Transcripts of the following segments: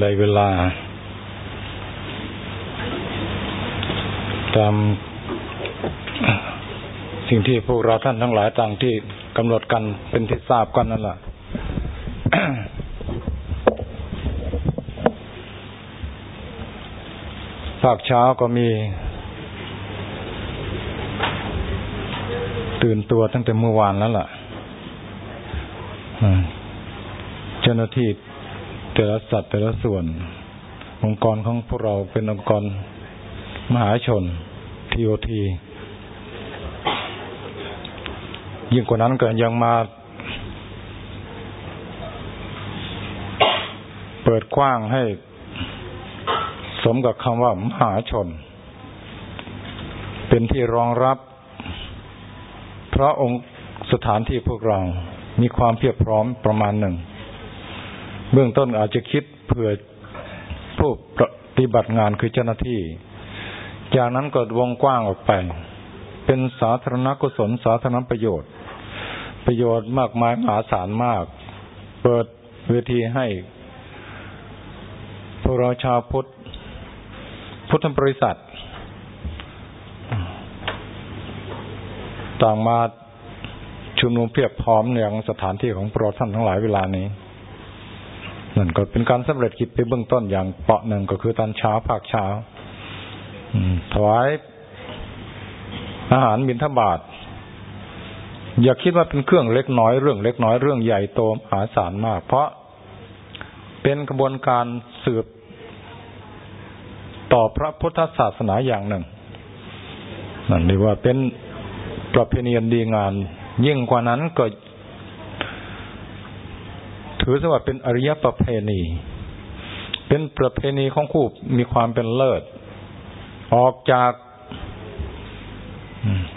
เลยเวลา ตามสิ่งที่พวกเราท่านทั้งหลายต่างที่กำหนดกันเป็นที่ทราบกันนั่นแหละภาคเช้าก็มี ตื่นตัวตั้งแต่เมื่อวานแล้วล่ะเจ้าหน้าที่ แต่ละสัตว์แต่ละส่วน องค์กรของพวกเราเป็นองค์กรมหาชนทีโอทียิ่งกว่านั้นก็ยังมา เปิดกว้างให้ สมกับคำว่ามหาชน เป็นที่รองรับพระองค์สถานที่พวกเรา มีความเพียบพร้อมประมาณหนึ่ง เบื้องต้นอาจจะคิดเผื่อผู้ปฏิบัติงานคือเจ้าหน้าที่ จากนั้นก็วงกว้างออกไป เป็นสาธารณกุศลสาธารณประโยชน์ ประโยชน์มากมายมหาศาลมาก เปิดเวทีให้พวกเราชาวพุทธพุทธบริษัท ต่างมาชุมนุมเพียบพร้อมอย่างสถานที่ของโปรท่านทั้งหลายเวลานี้ นั่นก็เป็นการสำเร็จกิจไปเบื้องต้นอย่างเปาะหนึ่งก็คือตอนเช้าภาคเช้าถวายอาหารบิณฑบาตอย่าคิดว่าเป็นเครื่องเล็กน้อยเรื่องเล็กน้อยเรื่องใหญ่โตมหาศาลมาก เพราะเป็นกระบวนการสืบต่อพระพุทธศาสนาอย่างหนึ่งนั่นเรียกว่าเป็นประเพณีดีงาน ยิ่งกว่านั้นก็ ถือสว่าเป็นอริยประเพณี เป็นประเพณีของคู่มีความเป็นเลิศ ออกจาก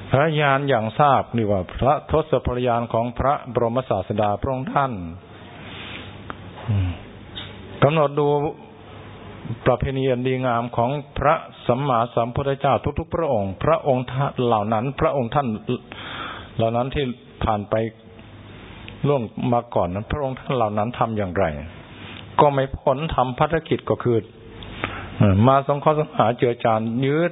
พระญาณอย่างทราบนี่ว่า พระทศพรยานของพระบรมศาสดาพระองค์ท่านกำหนดดูประเพณีอันดีงามของพระสัมมาสัมพุทธเจ้าทุกๆ พระองค์ พระองค์เหล่านั้น พระองค์ท่าน เหล่านั้นที่ผ่านไป ล่วงมาก่อนนั้น พระองค์ท่านเหล่านั้นทำอย่างไร ก็ไม่พ้นทำภารกิจก็คือมาสงเคราะห์สงหาเจือจานยืด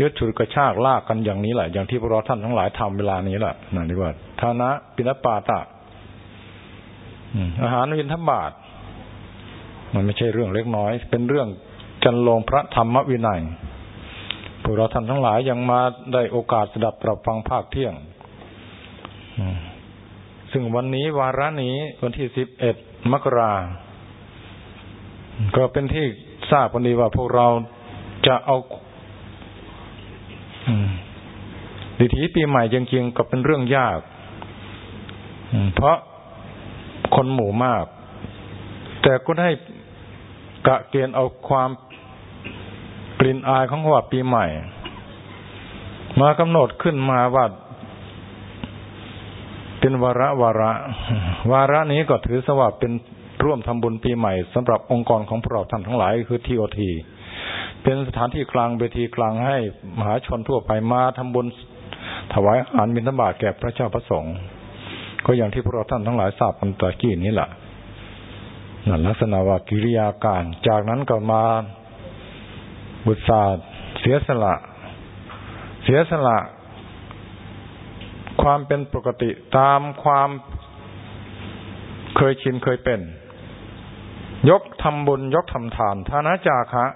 ยืดฉุดกระชากลากกันอย่างนี้แหละ อย่างที่พวกเราท่านทั้งหลายทำเวลานี้แหละนั่นดีกว่าฐานะปิณปาตะอาหารวินทบาท มันไม่ใช่เรื่องเล็กน้อย เป็นเรื่องจันลงพระธรรมวินัยพวกเราท่านทั้งหลายยังมาได้โอกาสสดับตรับฟังภาคเที่ยง ซึ่งวันนี้วาระนี้วันที่สิบเอ็ดมกราก็เป็นที่ทราบวันนี้ว่าพวกเราจะเอาดิถีปีใหม่จริงๆก็เป็นเรื่องยาก เพราะคนหมู่มาก แต่ก็ได้กะเกณฑ์เอาความกลิ่นอายของว่าปีใหม่ มากำหนดขึ้นมาว่า เป็นวาระวาระ วาระนี้ก็ถือสว่าเป็นร่วมทำบุญปีใหม่สำหรับองค์กรของพวกเราท่านทั้งหลายคือทีโอทีเป็นสถานที่กลางเวทีกลางให้มหาชนทั่วไปมาทำบุญถวายอาหารบิณฑบาตแก่พระเจ้าพระสงฆ์ก็อย่างที่พวกเราท่านทั้งหลายทราบกันตะกี้นี้แหละนั่นลักษณะว่ากิริยาการ จากนั้นก็มาบุตรศาสตร์เสียสละ เสียสละ ความเป็นปกติตามความเคยชินเคยเป็น ยกทำบุญยกทำทานฐานะจาคะ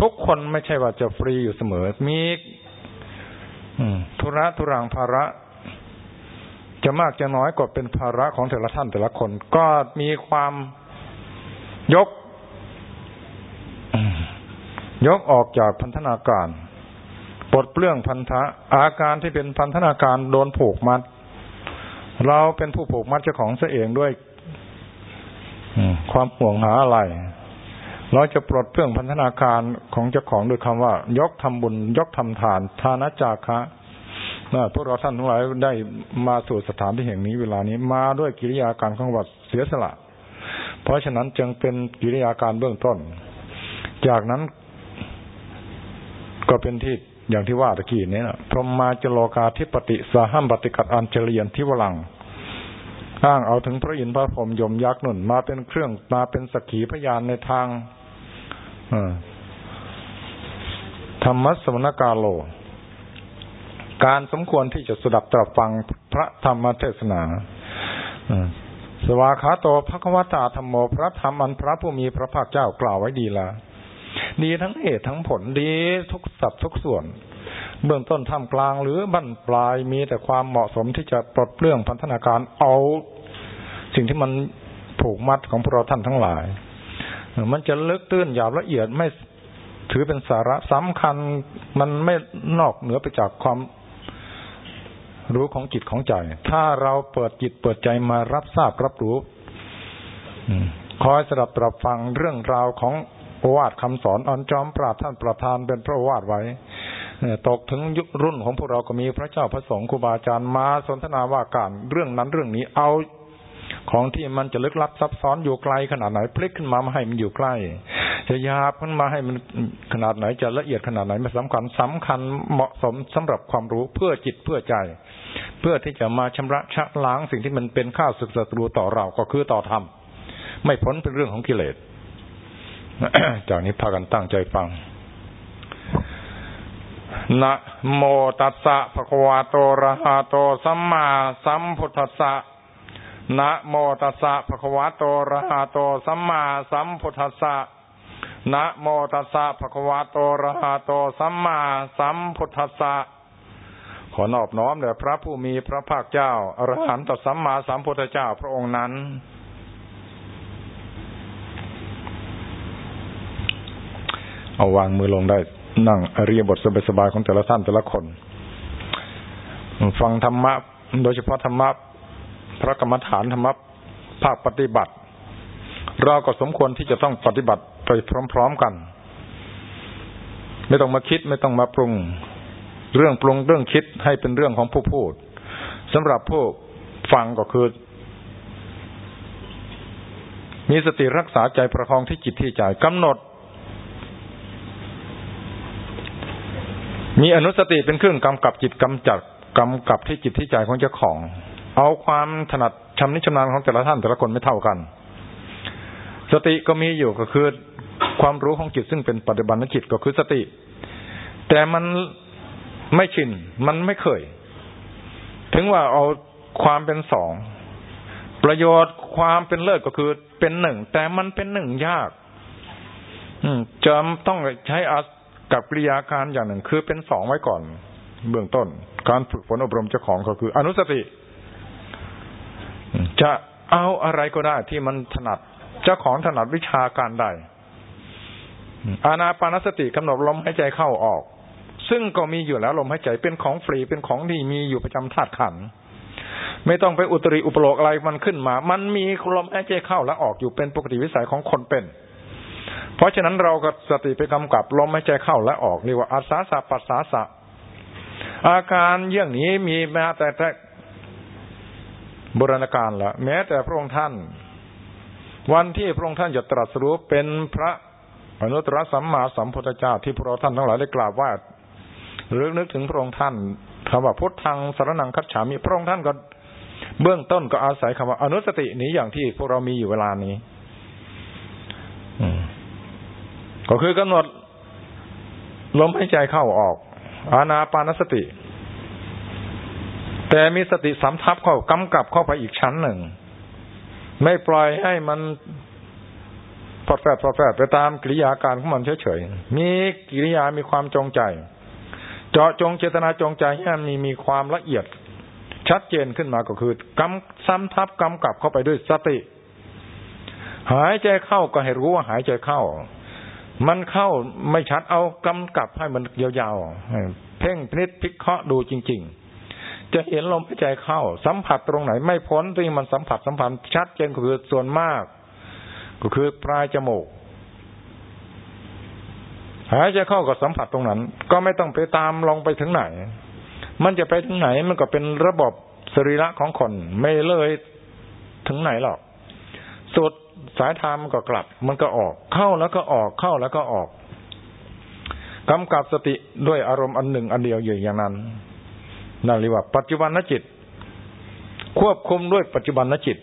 ทุกคนไม่ใช่ว่าจะฟรีอยู่เสมอ มีธุระธุรังภาระ จะมากจะน้อยก็เป็นภาระของแต่ละท่านแต่ละคน ก็มีความยก ยกออกจากพันธนาการ ปลดเปลื้องพันธะอาการที่เป็นพันธนาการโดนผูกมัด เราเป็นผู้ผูกมัดเจ้าของเสียเองด้วยความห่วงหาอะไร เราจะปลดเปลื้องพันธนาการของเจ้าของด้วยคำว่า ยกทำบุญ ยกทำทาน ทานาจาคะพวกเราท่านทั้งหลายได้มาสู่สถานที่แห่งนี้เวลานี้มาด้วยกิริยาการของวัดเสียสละ เพราะฉะนั้นจึงเป็นกิริยาการเบื้องต้น จากนั้นก็เป็นที่ อย่างที่ว่าตะกี้นี้นะพรหมาจโลกาธิปติสาหัมปฏิกัดอันเจริญทิวลังอ้างเอาถึงพระอินทร์พระพรหมยมยักษ์นุ่นมาเป็นเครื่องมาเป็นสักขีพยานในทางธรรมสมณกาโล การสมควรที่จะสดับตรับฟังพระธรรมเทศนาสวาขาโตภควตาธรรมโมพระธรรมอันพระผู้มีพระภาคเจ้ากล่าวไว้ดีละ ดีทั้งเหตุทั้งผลดีทุกสัดทุกส่วน เบื้องต้นท่ามกลางหรือบั้นปลายมีแต่ความเหมาะสมที่จะปลดเปลื้องพันธนาการเอา สิ่งที่มันผูกมัดของพวกเราท่านทั้งหลาย มันจะลึกตื้นหยาบละเอียดไม่ถือเป็นสาระสำคัญมันไม่นอกเหนือไปจากความรู้ของจิตของใจ ถ้าเราเปิดจิตเปิดใจมารับทราบรับรู้คอยสดับตรับฟังเรื่องราวของ โอวาทคำสอนอันจอมปราบท่านประธานเป็นพระวาทไว้ตกถึงยุครุ่นของพวกเราก็มีพระเจ้าพระสงฆ์ครูบาอาจารย์มาสนทนาว่าการเรื่องนั้นเรื่องนี้เอาของที่มันจะลึกลับซับซ้อนอยู่ไกลขนาดไหนพลิกขึ้นมามาให้มันอยู่ใกล้ จะยาบขึ้นมาให้มันขนาดไหนจะละเอียดขนาดไหนไม่สำคัญสำคัญเหมาะสมสำหรับความรู้เพื่อจิตเพื่อใจ เพื่อที่จะมาชำระชะล้างสิ่งที่มันเป็นข้าวศึกศัตรูต่อเราก็คือต่อธรรมไม่พ้นเป็นเรื่องของกิเลส จากนี้พากันตั้งใจฟัง นะโมตัสสะภะคะวะโตระหะโตสัมมาสัมพุทธัสสะ นะโมตัสสะภะคะวะโตระหะโตสัมมาสัมพุทธัสสะ นะโมตัสสะภะคะวะโตระหะโตสัมมาสัมพุทธัสสะขอนอบน้อมแด่พระผู้มีพระภาคเจ้าอรหันตสัมมาสัมพุทธเจ้าพระองค์นั้น เอาวางมือลงได้ นั่งอริยบทสบายๆของแต่ละท่านแต่ละคน ฟังธรรมะ โดยเฉพาะธรรมะพระกรรมฐานธรรมะภาคปฏิบัติ เราก็สมควรที่จะต้องปฏิบัติไปพร้อม ๆกัน ไม่ต้องมาคิดไม่ต้องมาปรุง เรื่องปรุงเรื่องคิดให้เป็นเรื่องของผู้พูดสำหรับผู้ฟังก็คือ มีสติรักษาใจประคองที่จิตที่ใจกำหนด มีอนุสติเป็นเครื่องกำกับจิตกำจัดกำกับที่จิตที่ใจของเจ้าของ เอาความถนัดชำนิชำนาญของแต่ละท่านแต่ละคนไม่เท่ากัน สติก็มีอยู่ก็คือความรู้ของจิตซึ่งเป็นปัจจุบันจิตก็คือสติ แต่มันไม่ชินมันไม่เคย ถึงว่าเอาความเป็นสองประโยชน์ความเป็นเลิศก็คือเป็นหนึ่งแต่มันเป็นหนึ่งยาก อืจำต้องใช้อ กับกิริยาการอย่างหนึ่งคือเป็นสองไว้ก่อน เบื้องต้น การฝึกฝนอบรมเจ้าของก็คือ อนุสติ จะเอาอะไรก็ได้ที่มันถนัด เจ้าของถนัดวิชาการใดอานาปานสติกำหนดลมหายใจเข้าออก ซึ่งก็มีอยู่แล้วลมหายใจเป็นของฟรีเป็นของดีมีอยู่ประจำธาตุขันไม่ต้องไปอุตริอุปโลกอะไรมันขึ้นมา มันมีลมหายใจเข้าและออกอยู่เป็นปกติวิสัยของคนเป็น ราะฉะนั้นเราก็สติไปกำกับลมหายใจเข้าและออกเรียกว่าอาสาสะปัสสาสะ อาการเยี่ยงนี้มีแม้แต่แต่บราณกาลละแม้แต่พระองค์ท่าน วันที่พระองค์ท่านจะตรัสรู้เป็นพระอนุตตรสัมมาสัมพุทธเจ้าที่พระท่านทั้งหลายได้กล่าวว่าหรือนึกถึงพระองค์ท่านคำว่าพุทธังสารนังคัจฉามิพระองค์ท่านก็เบื้องต้นก็อาศัยคำว่าอนุสตินี้อย่างที่พวกเรามีอยู่เวลานี้ อืม ก็คือกำหนดลมหายใจเข้าออกอานาปานสติ แต่มีสติสำทับเข้ากำกับเข้าไปอีกชั้นหนึ่ง ไม่ปล่อยให้มันพอดแฝดพอดแฝดไปตามกิริยาการของมันเฉยๆ มีกิริยามีความจงใจ เจาะจงเจตนาจงใจให้มันมีมีความละเอียด ชัดเจนขึ้นมาก็คือกำซ้ำทับกำกับเข้าไปด้วยสติ หายใจเข้าก็ให้รู้ว่าหายใจเข้า มันเข้าไม่ชัดเอากำกับให้มันยาวๆเพ่งพินิษพิเคราะห์ดูจริง ๆ จะเห็นลมหายใจเข้า สัมผัสตรงไหน ไม่พ้นที่มันสัมผัสสัมผัสชัดเจนก็คือส่วนมาก ก็คือปลายจมูกหายใจเข้าก็สัมผัสตรงนั้น ก็ไม่ต้องไปตามลองไปถึงไหน มันจะไปถึงไหนมันก็เป็นระบบสรีระของคน ไม่เลยถึงไหนหรอก สุด สายทางมันก็กลับ มันก็ออก เข้าแล้วก็ออกเข้าแล้วก็ออกกำกับสติด้วยอารมณ์อันหนึ่งอันเดียวอยู่อย่างนั้นนั่นเรียกว่า ปัจจุบันนจิต ควบคุมด้วยปัจจุบันนจิต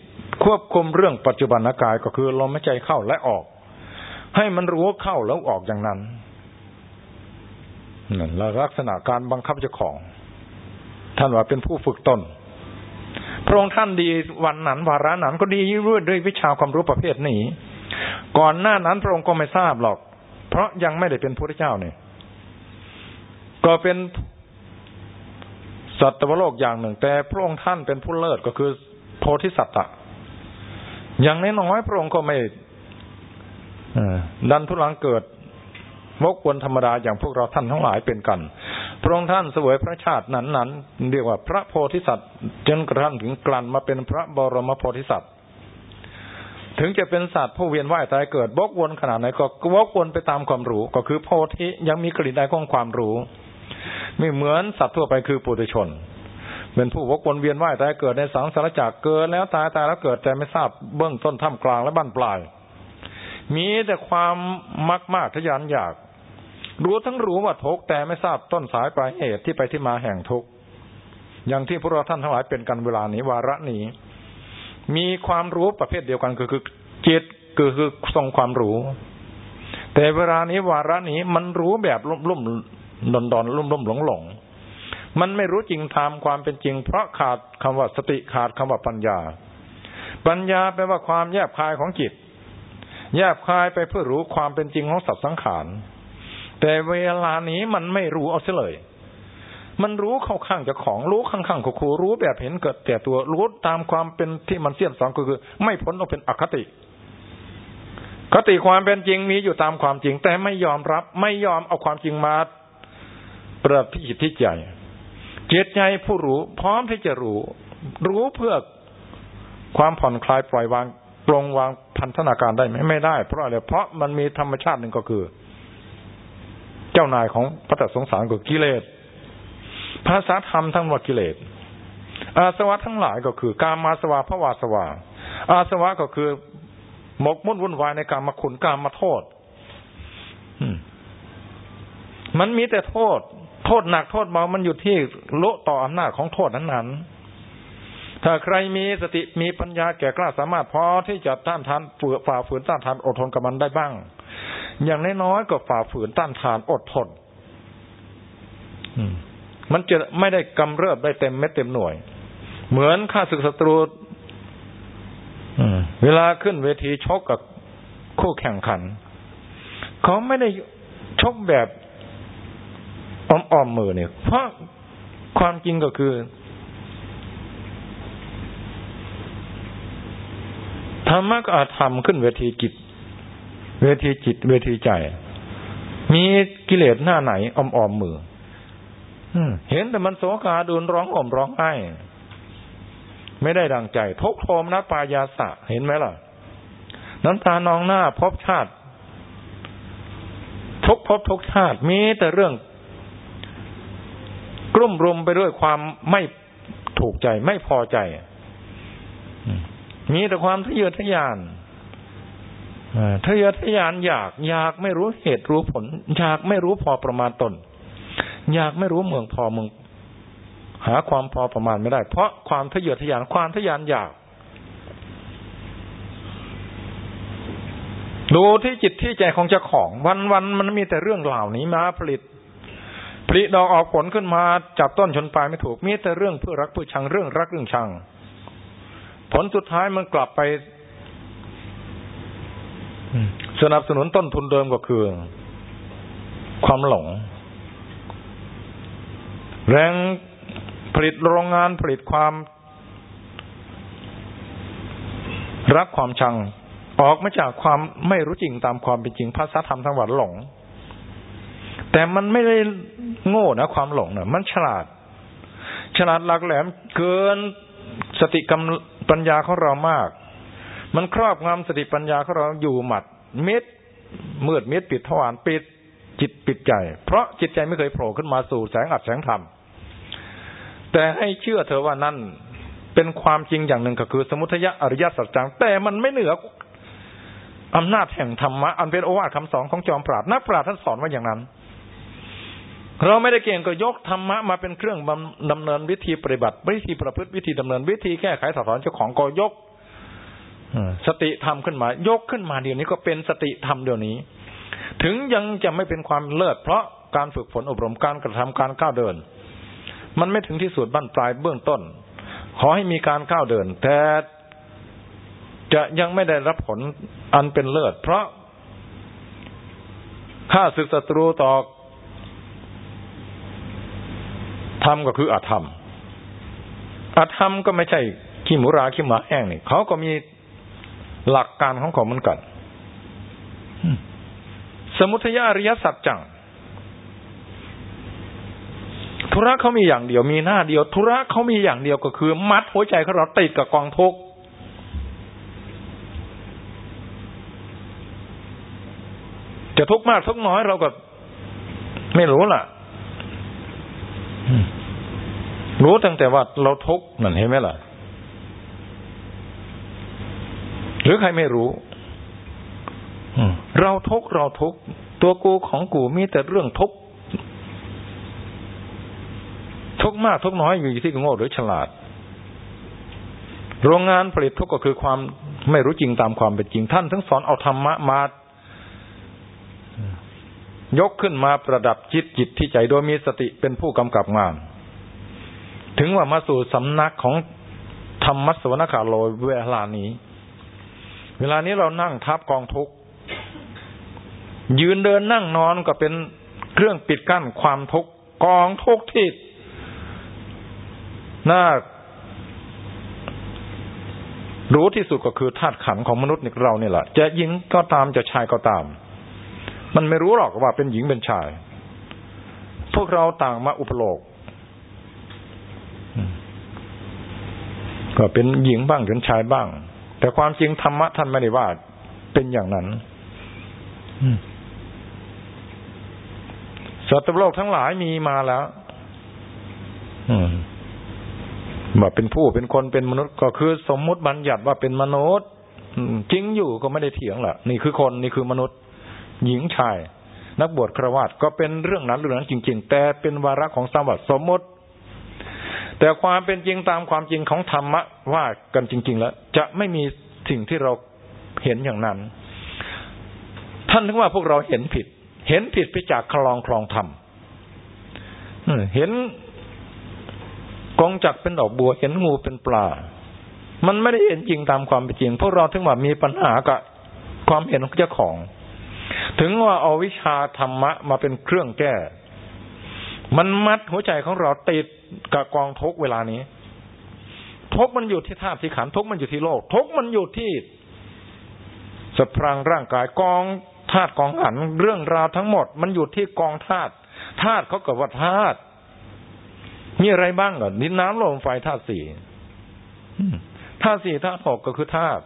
ควบคุมเรื่องปัจจุบันกายก็คือลมหายใจเข้าและออก ให้มันรู้วเข้าแล้วออกอย่างนั้นนั่นลักษณะการบังคับเจ้าของ ท่านว่าเป็นผู้ฝึกตน ระองค์ท่านดีวันนั้นวาระนั้นก็ดีด้วยด้วยวิชาความรู้ประเภทนี้ ก่อนหน้านั้นพระองค์ก็ไม่ทราบหรอก เพราะยังไม่ได้เป็นพระเจ้าเนี่ยก็เป็นสัตวโลกอย่างหนึ่ง แต่พระองค์ท่านเป็นผู้เลิศก็คือโพธิสัตว์อย่างน้อยๆพระองค์ก็ไม่ดันทุลังเกิดวกวนธรรมดาอย่างพวกเราท่านทั้งหลายเป็นกัน พระองค์ท่านเสวยพระชาตินั้นนั้นเรียกว่าพระโพธิสัตว์จนกระทั่งถึงกลั่นมาเป็นพระบรมโพธิสัตว์ ถึงจะเป็นสัตว์ผู้เวียนว่ายตายเกิดวกวนขนาดไหนก็วกวนไปตามความรู้ก็คือโพธิยังมีกลิ่นได้ของความรู้ ไม่เหมือนสัตว์ทั่วไปคือปุถุชน เป็นผู้วกวนเวียนว่ายตายเกิดในสังสารจักรเกิดแล้วตายตายแล้วเกิดแต่ไม่ทราบเบื้องต้นท่ามกลางและบั้นปลายมีแต่ความมักมากทยานอยาก รู้ทั้งรู้ว่าทุกแต่ไม่ทราบต้นสายปลายเหตุที่ไปที่มาแห่งทุกอย่างที่พวกเราท่านทั้งหลายเป็นกันเวลานี้วาระนี้ มีความรู้ประเภทเดียวกันคือคือจิตคือคือทรงความรู้ แต่เวลานี้วาระนี้มันรู้แบบลุ่มดอนดอนลุ่มลุ่มหลงหลงมันไม่รู้จริงตามความเป็นจริง เพราะขาดคำว่าสติขาดคำว่าปัญญา ปัญญาแปลว่าความแยบคายของจิต แยบคายไปเพื่อรู้ความเป็นจริงของสัตว์สังขาร แต่เวลานี้มันไม่รู้เอาเสียเลย มันรู้เข้าข้างจะของรู้ข้างๆของครูรู้แบบเห็นเกิดแต่ตัวรู้ตามความเป็นที่มันเสี่ยมสองก็คือ ไม่พ้นต้องเป็นอคติคติความเป็นจริงมีอยู่ตามความจริง แต่ไม่ยอมรับ ไม่ยอมเอาความจริงมาประพิจิตที่ใจเจตใจผู้รู้ พร้อมที่จะรู้ รู้เพื่อความผ่อนคลายปล่อยวางปรงวางพันธนาการได้ไหมไม่ได้ เพราะอะไรเพราะมันมีธรรมชาติหนึ่งก็คือ เจ้านายของพระตัดสงสารก็กิเลสภาษาธรรมทั้งหมดกิเลสอาสวะทั้งหลายก็คือการมาสวะพระวาสวะอาสวะก็คือหมกมุ่นวุ่นวายในการมาขุนการมาโทษมันมีแต่โทษ โทษหนักโทษเบามันอยู่ที่โลต่ออำนาจของโทษนั้นๆ ถ้าใครมีสติมีปัญญาแก่กล้าสามารถพอที่จะต้านทานฝืฝ่าฝืนต้านทานอดทนกับมันได้บ้าง อย่างน้อยๆก็ฝ่าฝืนต้านทานอดทนมันจะไม่ได้กำเริบได้เต็มเม็ดเต็มหน่วย เหมือนข้าศึกศัตรูเวลาขึ้นเวทีชกกับคู่แข่งขัน เขาไม่ได้ชกแบบอ้อมๆมือเนี่ย เพราะความจริงก็คือ ธรรมะก็อาจทำขึ้นเวทีจิต เวทีจิต เวทีใจ มีกิเลสหน้าไหนอ้อมมือเห็นแต่มันโศกาดูนร้องอ่มร้องไห้ไม่ได้ดังใจ ทกโทมนะปายาสะ เห็นไหมล่ะ น้ำตานองหน้าพบชาติทุกพบทุกชาติมีแต่เรื่อง กลุ่มรุมไปด้วยความไม่ถูกใจไม่พอใจ มีแต่ความทะเยอทะยาน ทะเยอทะยานอยากอยากไม่รู้เหตุรู้ผล อยากไม่รู้พอประมาณตน อยากไม่รู้เมืองพอเมืองหาความพอประมาณไม่ได้ เพราะความทะเยอทะยานความทะยานอยาก ดูที่จิตที่ใจของเจ้าของ วันวันมันมีแต่เรื่องเหล่านี้มาผลิตผลิดอกออกผลขึ้นมาจับต้นชนปลายไม่ถูกมีแต่เรื่องเพื่อรักเพื่อชังเรื่องรักเรื่องชัง ผลสุดท้ายมันกลับไป สนับสนุนต้นทุนเดิมก็คือ ความหลง แรงผลิตโรงงานผลิตความ รักความชัง ออกมาจากความไม่รู้จริงตามความเป็นจริงภาษาธรรมทั้งหมดหลง แต่มันไม่ได้โง่นะความหลงนะมันฉลาด ฉลาดหลักแหลมเกินสติกรรมปัญญาของเรามาก มันครอบงำสติปัญญาของเราอยู่หมัด ม็ดมืดเม็ดปิดทวารปิดจิตปิดใจ เพราะจิตใจไม่เคยโผล่ขึ้นมาสู่แสงอัดแสงธรรมแต่ให้เชื่อเธอว่านั่นเป็นความจริงอย่างหนึ่งก็คือ สมุทัยอริยสัจจัง แต่มันไม่เหนืออำนาจแห่งธรรมะอันเป็นโอวาทคำสอนของจอมปราดนักปราดท่านสอนว่าอย่างนั้น เราไม่ได้เก่งก็ยกธรรมะมาเป็นเครื่องดำเนินวิธีปฏิบัติ วิธีประพฤติวิธีดำเนินวิธีแก้ไขถอดถอนเจ้าของก็ยก สติธรรมขึ้นมา ยกขึ้นมาเดี๋ยวนี้ก็เป็นสติธรรมเดี๋ยวนี้ ถึงยังจะไม่เป็นความเลิศเพราะการฝึกฝนอบรมการกระทำการก้าวเดิน มันไม่ถึงที่สุดบั้นปลายเบื้องต้น ขอให้มีการก้าวเดิน แต่จะยังไม่ได้รับผลอันเป็นเลิศ เพราะข้าศึกศัตรูต่อธรรมก็คืออาธรรมอาธรรมก็ไม่ใช่ขี้หมูราขี้หมาแห้งนี่เขาก็มี หลักการของเขาเหมือนกัน สมุทยาริยสัจจัง ธุระเขามีอย่างเดียวมีหน้าเดียว ธุระเขามีอย่างเดียวก็คือ มัดหัวใจเขาเราติดกับกองทุกข์จะทุกข์มากทุกข์น้อยเราก็ไม่รู้ล่ะ รู้ตั้งแต่ว่าเราทุกข์นั่นเห็นไหมล่ะ หรือใครไม่รู้เราทุกข์เราทุกข์ตัวกูของกูมีแต่เรื่องทุกข์ทุกข์มากทุกข์น้อยอยู่ที่โง่หรือฉลาด โรงงานผลิตทุกข์ก็คือความไม่รู้จริงตามความเป็นจริงท่านทั้งสอนเอาธรรมะมายกขึ้นมาประดับจิตจิตที่ใจโดยมีสติเป็นผู้กำกับงาน ถึงว่ามาสู่สำนักของธรรมสวนคาโลเวลานี้ เวลานี้เรานั่งทับกองทุกยืนเดินนั่งนอนก็เป็นเครื่องปิดกั้นความทุกข์กองทุกข์ที่น่ารู้ที่สุดก็คือธาตุขันของมนุษย์เราเนี่ยแหละจะหญิงก็ตามจะชายก็ตาม มันไม่รู้หรอกว่าเป็นหญิงเป็นชาย พวกเราต่างมาอุปโลกก็เป็นหญิงบ้างเป็นชายบ้าง แต่ความจริงธรรมะท่านไม่ได้ว่าเป็นอย่างนั้นสัตว์โลกทั้งหลายมีมาแล้วว่าเป็นผู้เป็นคนเป็นมนุษย์ ก็คือสมมุติบัญญัติว่าเป็นมนุษย์จริงอยู่ก็ไม่ได้เถียงแหละนี่คือคนนี่คือมนุษย์ หญิงชาย นักบวชครวาตก็เป็นเรื่องนั้นเรื่องนั้นจริง ๆ แต่เป็นวาระของสมบัติสมมติ แต่ความเป็นจริงตามความจริงของธรรมะว่ากันจริง ๆ แล้ว จะไม่มีสิ่งที่เราเห็นอย่างนั้น ท่านถึงว่าพวกเราเห็นผิด เห็นผิดไปจากคลองคลองธรรมเห็นกองจักเป็นดอกบัว เห็นงูเป็นปลา มันไม่ได้เห็นจริงตามความเป็นจริง พวกเราถึงว่ามีปัญหากับความเห็นของเจ้าของ ถึงว่าเอาวิชาธรรมะมาเป็นเครื่องแก้ มันมัดหัวใจของเราติด กับกองทุกเวลานี้ ทุกมันอยู่ที่ธาตุที่ขันทุกมันอยู่ที่โลก ทุกมันอยู่ที่สพรังร่างกายกองธาตุกองขันเรื่องราวทั้งหมด มันอยู่ที่กองธาตุธาตุเขากับว่าธาตุมีอะไรบ้างก่อนินน้ำลมไฟธาตุสี่ธาตุสี่ธาตุหกก็คือธาตุ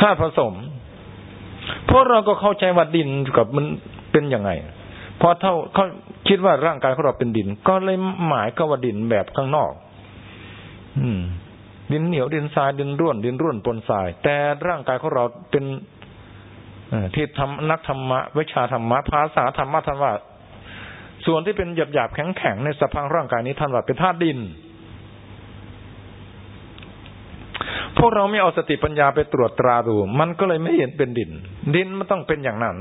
ธาตุผสมเพราะเราก็เข้าใจว่าดินกับมันเป็นยังไง พอเท่าเขาคิดว่าร่างกายของเราเป็นดิน ก็เลยหมายก็ว่าดินแบบข้างนอก อืม ดินเหนียวดินทรายดินร่วน ดินร่วนปนทราย แต่ร่างกายของเราเป็นที่ทำนักธรรมะวิชาธรรมะภาษาธรรมะท่านว่า ส่วนที่เป็นหยาบหยาบแข็งแข็งในสภาพร่างกายนี้ท่านว่าเป็นธาตุดิน พวกเราไม่เอาสติปัญญาไปตรวจตราดู มันก็เลยไม่เห็นเป็นดิน ดินมันต้องเป็นอย่างนั้น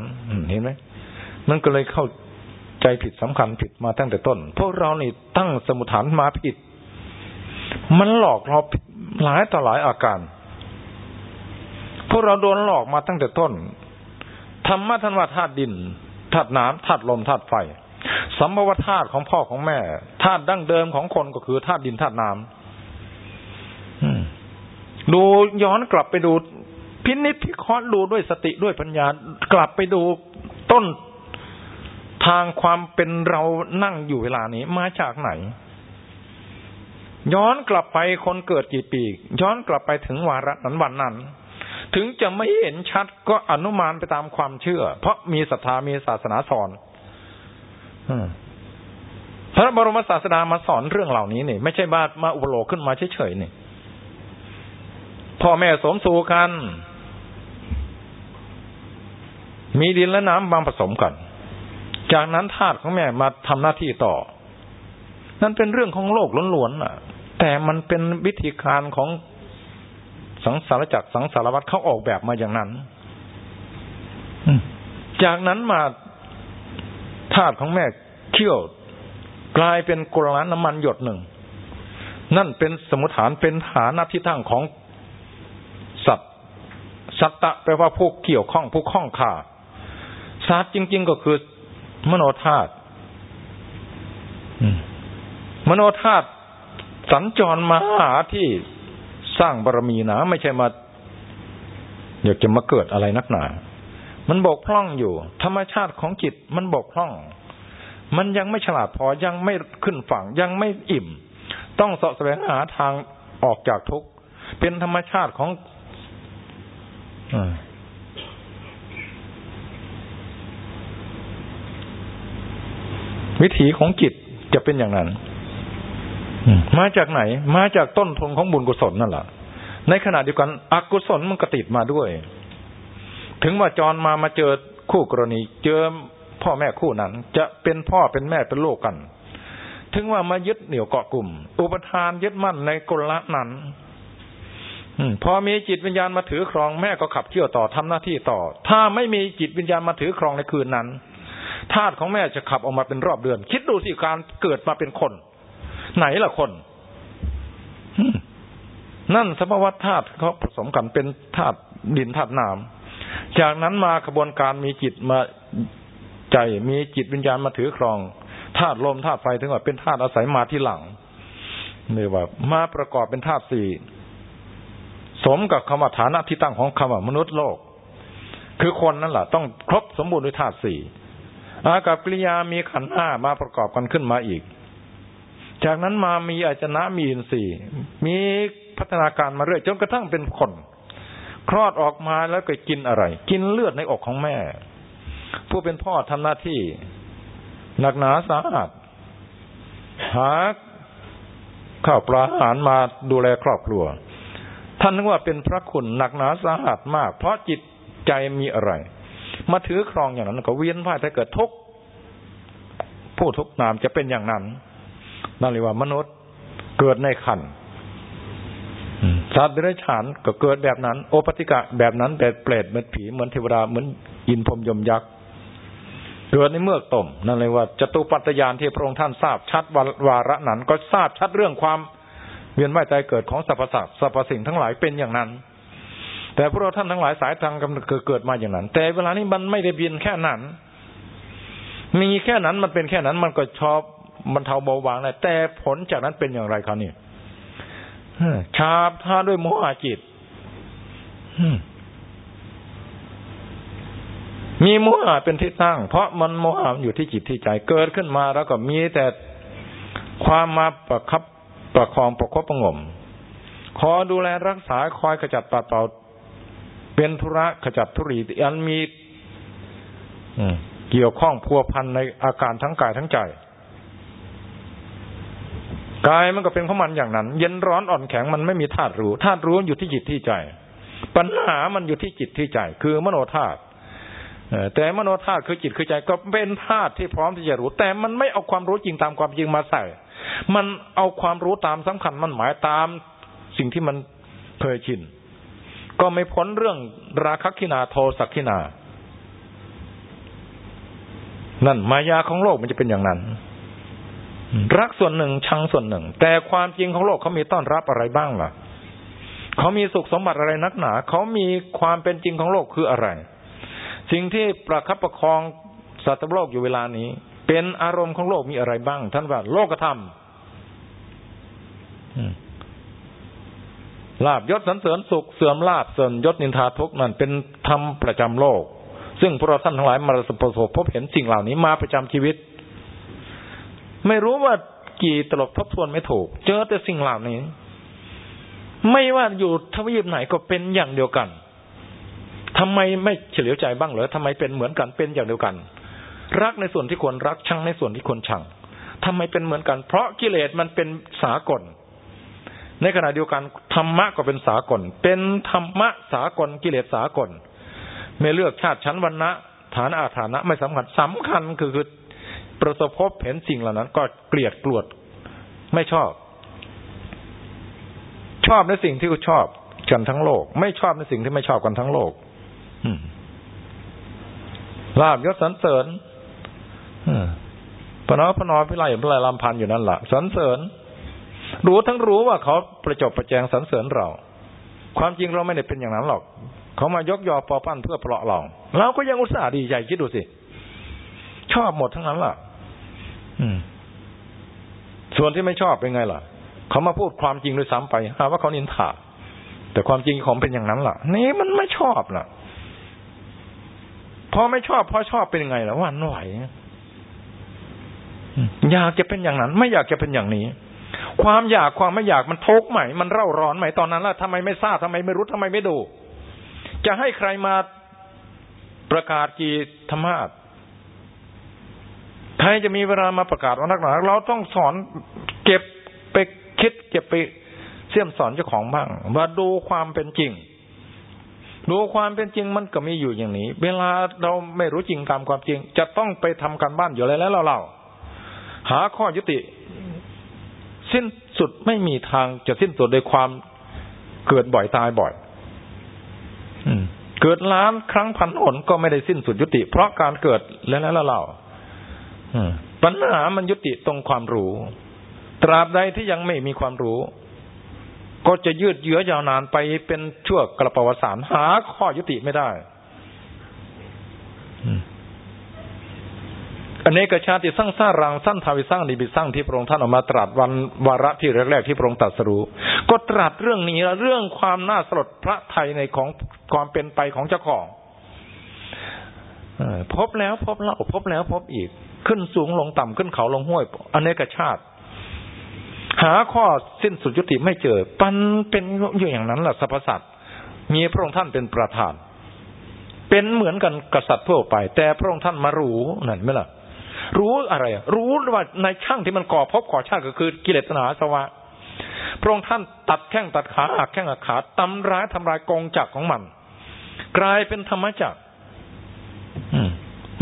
เห็นไหมมันก็เลยเข้า ใจผิดสำคัญผิดมาตั้งแต่ต้น พวกเรานี่ตั้งสมุทฐานมาผิด มันหลอกเราหลายต่อหลายอาการ พวกเราโดนหลอกมาตั้งแต่ต้นธรรมะทันว่าธาตุดินธาตุน้ำธาตุลมธาตุไฟสัมภวธาตุของพ่อของแม่ธาตุดั้งเดิมของคนก็คือธาตุดินธาตุน้ำดูย้อนกลับไปดู พินิจพิเคราะห์ดูด้วยสติด้วยปัญญากลับไปดูต้น ทางความเป็นเรานั่งอยู่เวลานี้มาจากไหน ย้อนกลับไปคนเกิดกี่ปี ย้อนกลับไปถึงวาระนั้นวันนั้น ถึงจะไม่เห็นชัดก็อนุมานไปตามความเชื่อ เพราะมีศรัทธามีศาสนาสอนพระบรมศาสดามาสอนเรื่องเหล่านี้นี่ไม่ใช่บามาอุปโลกขึ้นมาเฉยๆนี่พ่อแม่สมสู่กัน มีดินและน้ำมาผสมกัน จากนั้นธาตุของแม่มาทำหน้าที่ต่อ นั่นเป็นเรื่องของโลกล้วนๆน่ะ แต่มันเป็นวิธีการของสังสารจักรสังสารวัตรเขาออกแบบมาอย่างนั้นจากนั้นมาธาตุของแม่เคี่ยว กลายเป็นกุลาน้ำมันหยดหนึ่ง นั่นเป็นสมุฐานเป็นฐานะที่ตั้งของสัตว์สัตตะแปลว่าผู้เกี่ยวข้องผู้ข้องขาศาสตร์จริง ๆ ก็คือ มโนธาตุมโนธาตุสัญจรมาหาที่สร้างบารมีนะไม่ใช่มา อยากจะมาเกิดอะไรนักหนา มันบกพร่องอยู่ ธรรมชาติของจิตมันบกพร่อง มันยังไม่ฉลาดพอยังไม่ขึ้นฝั่งยังไม่อิ่ม ต้องสาะแสวงหาทางออกจากทุกข์เป็นธรรมชาติของ วิถีของจิตจะเป็นอย่างนั้นมาจากไหน มาจากต้นทุนของบุญกุศลนั่นแหละในขณะเดียวกันอกุศลมันก็ติดมาด้วย ถึงว่าจรมามาเจอคู่กรณี เจอพ่อแม่คู่นั้น จะเป็นพ่อเป็นแม่เป็นโลกกัน ถึงว่ามายึดเหนี่ยวเกาะกลุ่ม อุปทานยึดมั่นในกลละนั้นพอมีจิตวิญญาณมาถือครองแม่ก็ขับเคี่ยวต่อทำหน้าที่ต่อ ถ้าไม่มีจิตวิญญาณมาถือครองในคืนนั้น ธาตุของแม่จะขับออกมาเป็นรอบเดือน คิดดูสิการเกิดมาเป็นคน ไหนล่ะคน นั่นสภาวะธาตุเขาผสมกันเป็นธาตุดินธาตุน้ำจากนั้นมาขบวนการมีจิตมาใจมีจิตวิญญาณมาถือครองธาตุลมธาตุไฟถึงว่าเป็นธาตุอาศัยมาที่หลังนี่ว่า มาประกอบเป็นธาตุสี่สมกับคำว่าฐานะที่ตั้งของคำว่ามนุษย์โลก คือคนนั่นแหละต้องครบสมบูรณ์ด้วยธาตุสี่ อากับกิริยามีขันห้ามาประกอบกันขึ้นมาอีก จากนั้นมามีอาจนะมีอินทรีย์ มีพัฒนาการมาเรื่อยจนกระทั่งเป็นคน คลอดออกมาแล้วก็กินอะไร กินเลือดในอกของแม่ ผู้เป็นพ่อทำหน้าที่ หนักหนาสาหัสหาข้าวปลาอาหารมาดูแลครอบครัว ท่านนึกว่าเป็นพระคุณหนักหนาสาหัสมาก เพราะจิตใจมีอะไร มาถือครองอย่างนั้นก็เวียนว่ายถ้าเกิดทุกผู้ทุกนามจะเป็นอย่างนั้นนั่นเรียกว่ามนุษย์เกิดในขันสัตว์เดรัจฉานก็เกิดแบบนั้น โอปติกะแบบนั้นแบบเปรตเหมือนผีเหมือนเทวดาเหมือนอินพรมยมยักษ์เกิดในเมือกต่มนั่นเลยว่าจตุปัตยานที่พระองค์ท่านทราบชัดวาระนั้น ก็ทราบชัดเรื่องความเวียนว่ายใจเกิดของสรรพสัตว์สรรพสิ่งทั้งหลายเป็นอย่างนั้น แต่พวกเราท่านทั้งหลายสายทางกำเนิดเกิดมาอย่างนั้น แต่เวลานี้มันไม่ได้บินแค่นั้น มีแค่นั้นมันเป็นแค่นั้น มันก็ชอบมันเทาเบาบางได้แต่ผลจากนั้นเป็นอย่างไรครับนี่ชาบท่าด้วยโมหะจิตมีโมหะเป็นที่ตั้ง เพราะมันโมหะอยู่ที่จิตที่ใจเกิดขึ้นมาแล้วก็มีแต่ความมาประคับประคองประคบประงม ขอดูแลรักษาคอยขจัดปัดเป่า เป็นธุระขจัดทุรีอันมีเกี่ยวข้องพัวพันในอาการทั้งกายทั้งใจกายมันก็เป็นของมันอย่างนั้น เย็นร้อนอ่อนแข็งมันไม่มีธาตุรู้ธาตุรู้อยู่ที่จิตที่ใจ ปัญหามันอยู่ที่จิตที่ใจ คือมโนธาตุแต่มโนธาตุคือจิตคือใจก็เป็นธาตุที่พร้อมที่จะรู้ แต่มันไม่เอาความรู้จริงตามความจริงมาใส่ มันเอาความรู้ตามสำคัญมันหมายตามสิ่งที่มันเคยชิน ก็ไม่พ้นเรื่องราคะกินาโทสักขินา นั่นมายาของโลกมันจะเป็นอย่างนั้น รักส่วนหนึ่งชังส่วนหนึ่ง แต่ความจริงของโลกเขามีต้อนรับอะไรบ้างล่ะเขามีสุขสมบัติอะไรนักหนา เขามีความเป็นจริงของโลกคืออะไร สิ่งที่ประคับประคองสัตว์โลกอยู่เวลานี้ เป็นอารมณ์ของโลกมีอะไรบ้าง ท่านว่าโลกธรรม ลาบยศสันเสริญสุขเสื่อมลาบเสื่อมยศนินทาทุกนั่นเป็นธรรมประจำโลก ซึ่งพวกเราท่านทั้งหลายมาประสบพบเห็นสิ่งเหล่านี้มาประจำชีวิต ไม่รู้ว่ากี่ตลบทบทวนไม่ถูก เจอแต่สิ่งเหล่านี้ ไม่ว่าอยู่ทวีปไหนก็เป็นอย่างเดียวกันทำไมไม่เฉลียวใจบ้างเหรอทำไมเป็นเหมือนกันเป็นอย่างเดียวกัน รักในส่วนที่ควรรักชังในส่วนที่ควรชังทำไมเป็นเหมือนกัน เพราะกิเลสมันเป็นสากล ในขณะเดียวกันธรรมะก็เป็นสากล เป็นธรรมะสากลกิเลสสากล ไม่เลือกชาติชั้นวรรณะฐานอาฐานะไม่สำคัญสำคัญคือคือประสบพบเห็นสิ่งเหล่านั้น ก็เกลียดกลวด ไม่ชอบ ชอบในสิ่งที่ชอบกันทั้งโลก ไม่ชอบในสิ่งที่ไม่ชอบกันทั้งโลกลาบยศสันเสริญพนอพนอพิไลพิไลลำพันอยู่นั่นแหละสันเสริญ รู้ทั้งรู้ว่าเขาประจบประแจงสันเสริญเรา ความจริงเราไม่ได้เป็นอย่างนั้นหรอก เขามายกยอปอปั้นเพื่อเปลาะหลองเราก็ยังอุตส่าห์ดีใจคิดดูสิ ชอบหมดทั้งนั้นล่ะ อืม ส่วนที่ไม่ชอบเป็นไงล่ะ เขามาพูดความจริงด้วยซ้ำไปหาว่าเขานินทาแต่ความจริงของเป็นอย่างนั้นล่ะ นี่มันไม่ชอบล่ะพอไม่ชอบพอชอบเป็นไงล่ะวันไหวอยากจะเป็นอย่างนั้น ไม่อยากจะเป็นอย่างนี้ ความอยากความไม่อยากมันทุกข์ใหม่มันเร่าร้อนใหม่ตอนนั้นล่ะทำไมไม่ทราบทำไมไม่รู้ทำไมไม่ดู จะให้ใครมาประกาศกีธรรมาใครจะมีเวลามาประกาศว่านักหนาเราต้องสอนเก็บไปคิดเก็บไปเสี่ยมสอนเจ้าของบ้างว่าดูความเป็นจริง ดูความเป็นจริงมันก็มีอยู่อย่างนี้ เวลาเราไม่รู้จริงตามความจริง จะต้องไปทำการบ้านอยู่แล้วแล้วเราหาข้อยุติ สิ้นสุดไม่มีทางจะสิ้นสุดโดยความเกิดบ่อยตายบ่อยเกิดล้านครั้งพันหนก็ไม่ได้สิ้นสุดยุติ เพราะการเกิดแล้วแล้วเราปัญหามันยุติตรงความรู้ ตราบใดที่ยังไม่มีความรู้ ก็จะยืดเยื้อยาวนานไปเป็นชั่วกระประวัติศาสตร์หาข้อยุติไม่ได้ อเนกชาติสร้างสร้างรังสั้นทาวิสร้างนิบิสร้างที่พระองค์ท่านออกมาตรัสวันวาระที่แรกๆที่พระองค์ตรัสรู้ ก็ตรัสเรื่องนี้เรื่องความน่าสลดพระไทยในของความเป็นไปของเจ้าของพบแล้วพบเล่าพบแล้วพบอีกขึ้นสูงลงต่ำขึ้นเขาลงห้วยอเนกชาติ หาข้อสิ้นสุดยุติไม่เจอ ปันเป็นอยู่อย่างนั้นแหละสรรพสัตว์มีพระองค์ท่านเป็นประธาน เป็นเหมือนกันกษัตริย์ทั่วไป แต่พระองค์ท่านมารู้นั่นไหมล่ะ รู้อะไร รู้ว่าในช่างที่มันก่อพบก่อชาติก็คือกิเลสนาสวะ พระองค์ท่านตัดแข้งตัดขาหักแข้งหักขาตำร้ายทำลายกองจักรของมัน กลายเป็นธรรมจักร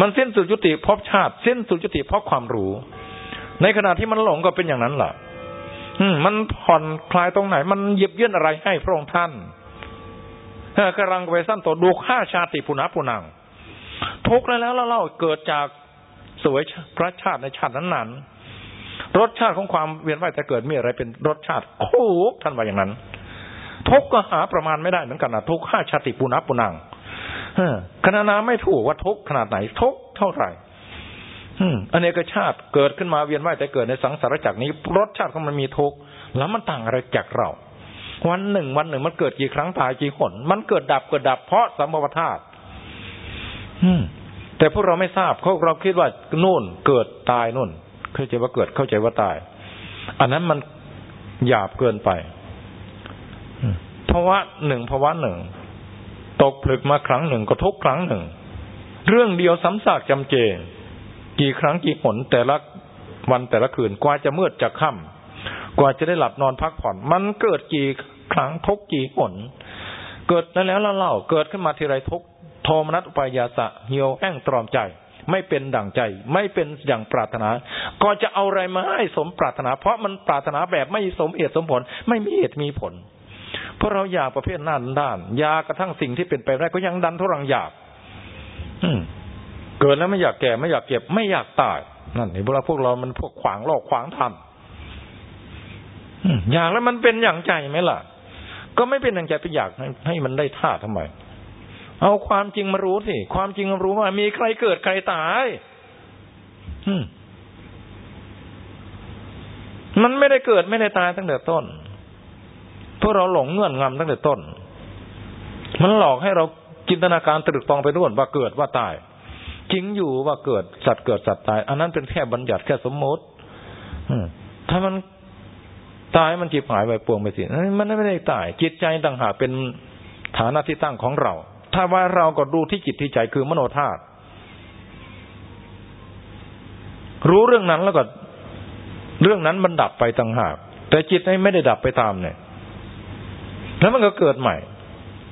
มันสิ้นสุดยุติพบชาติสิ้นสุดยุติเพราะความรู้ ในขณะที่มันหลงก็เป็นอย่างนั้นแหละมันผ่อนคลายตรงไหน มันเย็บยื่นอะไรให้พระองค์ท่านกำลังไปสั้นตัวดูข้าชาติปุณณปุนังทุกข์แล้วแล้วเล่าเกิดจาก วยพระชาติในชาตินั้นๆรสชาติของความเวียนว่ายแต่เกิดมีอะไรเป็นรสชาติคุกท่านว่าอย่างนั้นทุกก็หาประมาณไม่ได้เหมือนกันนะทุกข้าชาติปุณณปุนังขนานาไม่ถูกว่าทุกขนาดไหนทุกเท่าไหร่อเนกชาติเกิดขึ้นมาเวียนว่ายแต่เกิดในสังสารวัฏนี้รสชาติของมันมีทุกแล้วมันต่างอะไรจากเรา วันหนึ่ง วันหนึ่งมันเกิดกี่ครั้งตายกี่หน มันเกิดดับเกิดดับเพราะสัมภวธาตุ แต่พวกเราไม่ทราบพวกเราคิดว่านู่นเกิดตายนู่นเข้าใจว่าเกิดเข้าใจว่าตาย อันนั้นมันหยาบเกินไปภาวะหนึ่งภาวะหนึ่ง ตกผลึกมาครั้งหนึ่งก็ทุกครั้งหนึ่ง เรื่องเดียวซ้ำซากจำเจ กี่ครั้งกี่หนแต่ละวันแต่ละคืนกว่าจะมืดจะค่ำกว่าจะได้หลับนอนพักผ่อน มันเกิดกี่ครั้งทุกกี่หนเกิดแล้วแล้วเล่าเกิดขึ้นมาทีไรทุก โทมนัสอุปยาสะเหี่ยวแห้งตรอมใจ ไม่เป็นดั่งใจ ไม่เป็นอย่างปรารถนา ก็จะเอาอะไรมาให้สมปรารถนา เพราะมันปรารถนาแบบไม่สมเหตุสมผล ไม่มีเหตุมีผล เพราะเราอยากประเภทนั่นด้านยากระทั่งสิ่งที่เป็นไปได้ก็ยังดันทุรังอยาก อืมเกิดแล้วไม่อยากแก่ไม่อยากเก็บ ไม่อยากตายนั่นเห็นพวกเราพวกเรามันพวกขวางโลกขวางธรรมอยากแล้วมันเป็นอย่างใจไหมล่ะ ก็ไม่เป็นอย่างใจไปอยากให้ให้มันได้ท่าทำไม เอาความจริงมารู้สิ ความจริงมารู้ว่า มีใครเกิดใครตายมันไม่ได้เกิดไม่ได้ตายตั้งแต่ต้น พวกเราหลงเงื่อนงำตั้งแต่ต้น มันหลอกให้เราจินตนาการตรึกตองไปนู่นว่าเกิดว่าตาย จริงอยู่ว่าเกิดสัตว์เกิดสัตว์ตาย อันนั้นเป็นแค่บัญญัติแค่สมมติถ้ามันตายมันจีบหายไปปวงไปสิมันไม่ได้ตาย จิตใจต่างหากเป็นฐานะที่ตั้งของเรา ถ้าว่าเราก็ดูที่จิตที่ใจคือมโนธาตุรู้เรื่องนั้นแล้วก็ เรื่องนั้นมันดับไปต่างหาก แต่จิตไม่ได้ดับไปตามเนี่ยแล้วมันก็เกิดใหม่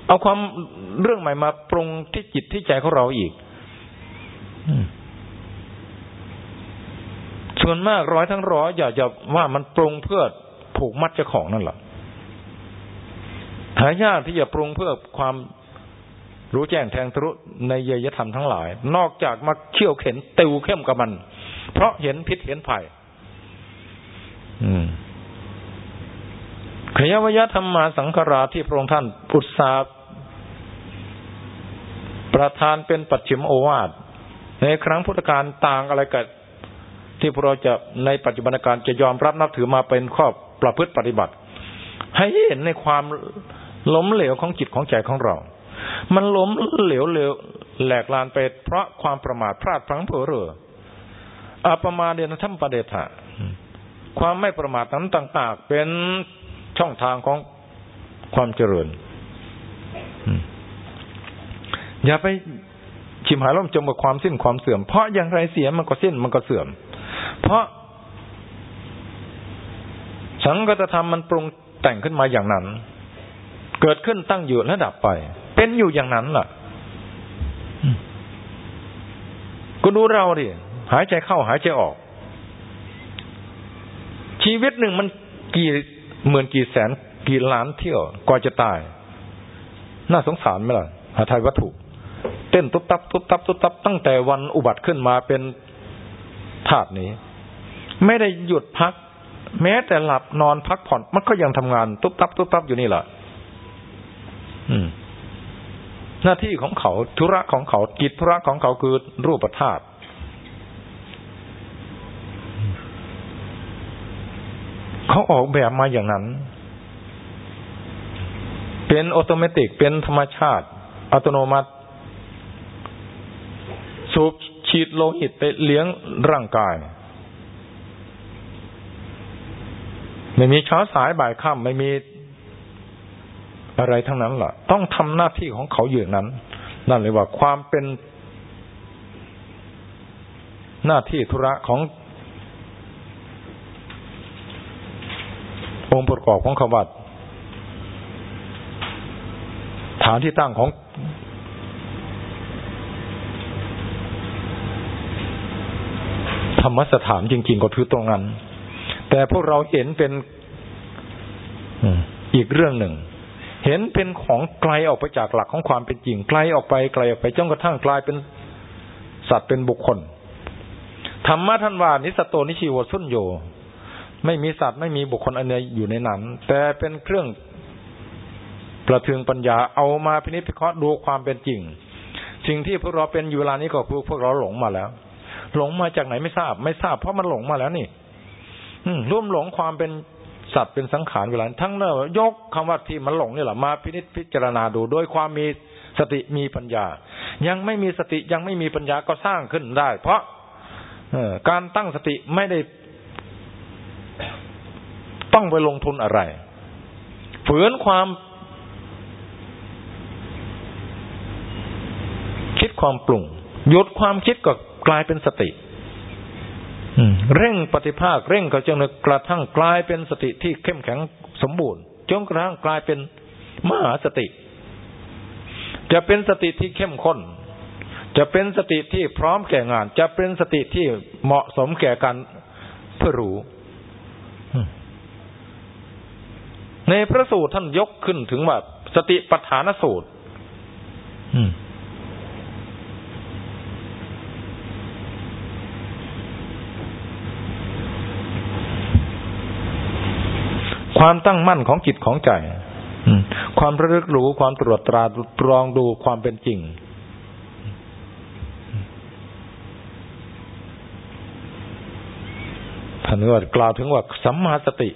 เอาความเรื่องใหม่มาปรุงที่จิตที่ใจของเราอีกส่วนมากร้อยทั้งร้อยอยากจะว่ามันปรุงเพื่อผูกมัดเจ้าของนั่นแหละหายากที่จะปรุงเพื่อความ รู้แจ้งแทงทะลุในเยยธรรมทั้งหลาย นอกจากมาเขี่ยวเข็นติวเข้มกับมัน เพราะเห็นพิษเห็นภัยขยวยธรรมมาสังขราที่พระองค์ท่านปุตสาประธานเป็นปัจฉิมโอวาทในครั้งพุทธกาลต่างอะไรกับที่พวกเราจะในปัจจุบันการจะยอมรับนับถือมาเป็นข้อประพฤติปฏิบัติ ให้เห็นในความล้มเหลวของจิตของใจของเรา มันล้มเหลวเหลวแหลกลานไปเพราะความประมาทพลาดพลั้งเผลอเรออาปมาเดนธรรมประเดชะความไม่ประมาทนั้นต่างๆเป็นช่องทางของความเจริญ อย่าไปชิมหายล่มจมกับความสิ้นความเสื่อม เพราะอย่างไรเสียมันก็สิ้นมันก็เสื่อม เพราะ สังกัตธรรมมันปรุงแต่งขึ้นมาอย่างนั้น เกิดขึ้นตั้งอยู่และดับไป เป็นอยู่อย่างนั้นล่ะก็ดูเราดิหายใจเข้าหายใจออก ชีวิตหนึ่งมันกี่หมื่นกี่แสน กี่ล้านเที่ยวกว่าจะตาย น่าสงสารไหมล่ะหาไทยวัตถุ เต้นตุ๊บตับตุ๊บตับตุ๊บตับตั้งแต่วันอุบัติขึ้นมาเป็นธาตุนี้ ไม่ได้หยุดพัก แม้แต่หลับนอนพักผ่อนมันก็ยังทำงาน ตุ๊บตับตุ๊บตับอยู่นี่แหละ หน้าที่ของเขาธุระของเขากิจธุระของเขาคือรูปธาตุเขาออกแบบมาอย่างนั้น เป็นออโตเมติกเป็นธรรมชาติ อัตโนมัติ สูบฉีดโลหิตไปเลี้ยงร่างกาย ไม่มีเช้าสายบ่ายค่ำไม่มี อะไรทั้งนั้นล่ะ ต้องทำหน้าที่ของเขาอยู่นั้น นั่นเลยว่าความเป็นหน้าที่ธุระของ องค์ประกอบของคำว่าฐานที่ตั้งของธรรมสถานจริง ๆ ก็คือตรงนั้น แต่พวกเราเห็นเป็นอีกเรื่องหนึ่ง เห็นเป็นของไกลออกไปจากหลักของความเป็นจริงไกลออกไปไกลออกไปจนกระทั่งกลายเป็นสัตว์เป็นบุคคลธรรมะท่านว่านิสโตนิชิวสุนโยไม่มีสัตว์ไม่มีบุคคลอันใดอยู่ในนั้น แต่เป็นเครื่องประเทืองปัญญาเอามาพินิจพิเคราะห์ดูความเป็นจริง สิ่งที่พวกเราเป็นอยู่เวลานี้ก็พวกพวกเราหลงมาแล้ว หลงมาจากไหนไม่ทราบ ไม่ทราบเพราะมันหลงมาแล้วนี่ อืร่วมหลงความเป็น สัตว์เป็นสังขารเวลาทั้งเนอยกคำว่าที่มันหลงนี่แหละมาพินิจพิจารณาดูโดยความมีสติมีปัญญา ยังไม่มีสติยังไม่มีปัญญาก็สร้างขึ้นได้ เพราะการตั้งสติไม่ได้ต้องไปลงทุนอะไรฝืนความคิดความปรุงหยุดความคิดก็กลายเป็นสติ เร่งปฏิภาคเร่งก็จนกระทั่งกลายเป็นสติที่เข้มแข็งสมบูรณ์จนกระทั่งกลายเป็นมหาสติ จะเป็นสติที่เข้มข้น จะเป็นสติที่พร้อมแก่งาน จะเป็นสติที่เหมาะสมแก่การเพื่อรู้ในพระสูตรท่านยกขึ้นถึงว่าสติปัฏฐานสูตร ความตั้งมั่นของจิตของใจความระลึกรู้ความตรวจตราตรองดูความเป็นจริง ท่านว่ากล่าวถึงว่าสัมมาสติ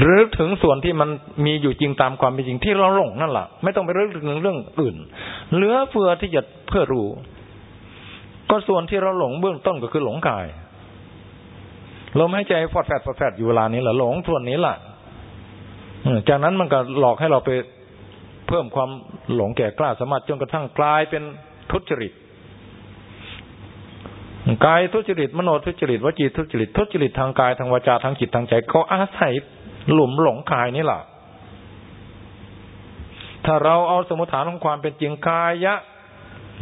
หรือถึงส่วนที่มันมีอยู่จริงตามความเป็นจริงที่เราหลงนั่นแหละไม่ต้องไปเรื่องถึงเรื่องอื่น เหลือเฟือที่จะเพื่อรู้ ก็ส่วนที่เราหลงเบื้องต้นก็คือหลงกาย ลมหายใจฟอดแฟดฟอดแฟดอยู่เวลานี้แหละหลงส่วนนี้แหละจากนั้นมันก็หลอกให้เราไปเพิ่มความหลงแก่กล้าสามารถจนกระทั่งกลายเป็นทุจริตกายทุจริตมโนทุจริตวจีทุจริตทุจริตทางกายทางวาจาทางจิตทางใจก็อาศัยหลุมหลงกายนี่แหละถ้าเราเอาสมุทฐานของความเป็นจริงกายะ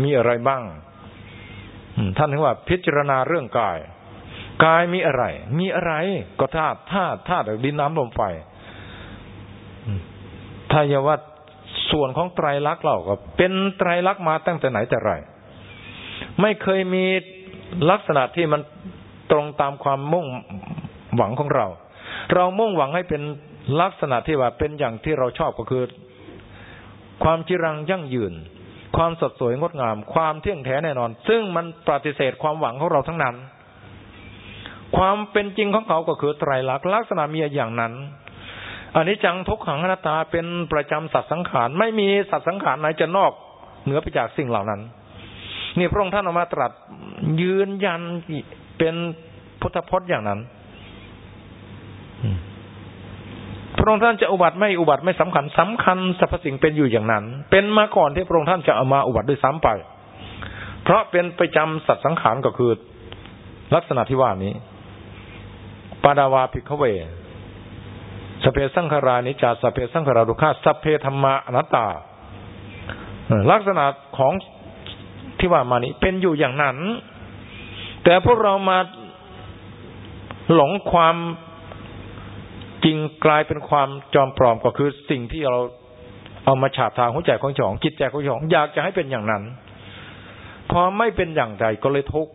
มีอะไรบ้างท่านถึงว่าพิจารณาเรื่องกาย กายมีอะไร มีอะไร ก็ธาตุธาตุธาตุดินน้ำลมไฟถ้าอย่าว่าส่วนของไตรลักษณ์เราก็ เป็นไตรลักษณ์มาตั้งแต่ไหนแต่ไร ไม่เคยมีลักษณะที่มันตรงตามความมุ่งหวังของเรา เรามุ่งหวังให้เป็นลักษณะที่ว่าเป็นอย่างที่เราชอบก็คือ ความจิรังยั่งยืน ความสดสวยงดงาม ความเที่ยงแท้แน่นอน ซึ่งมันปฏิเสธความหวังของเราทั้งนั้น ความเป็นจริงของเขาก็คือไตรลักษณ์ลักษณะมีอย่างนั้นอันนี้จังทุกขังอนัตตาเป็นประจำสัตว์สังขารไม่มีสัตว์สังขารไหนจะนอกเหนือไปจากสิ่งเหล่านั้น นี่พระองค์ท่านออกมาตรัสยืนยันเป็นพุทธพจน์อย่างนั้นพระองค์ท่านจะอุบัติไม่อุบัติไม่สำคัญสำคัญสรรพสิ่งเป็นอยู่อย่างนั้น เป็นมาก่อนที่พระองค์ท่านจะเอามาอุบัติด้วยซ้ำไป เพราะเป็นประจำสัตว์สังขารก็คือ ลักษณะที่ว่านี้ ปาดาวาภิกเวสเพสังขารานิจาสเพสังขาราดุขาสเพธรรมะอนัตตา ลักษณะของที่ว่ามานี้เป็นอยู่อย่างนั้น แต่พวกเรามาหลงความจริงกลายเป็นความจอมปลอมก็คือสิ่งที่เราเอามาฉาบทางหัวใจของฉองจิตใจของฉองอยากจะให้เป็นอย่างนั้น พอไม่เป็นอย่างใดก็เลยทุกข์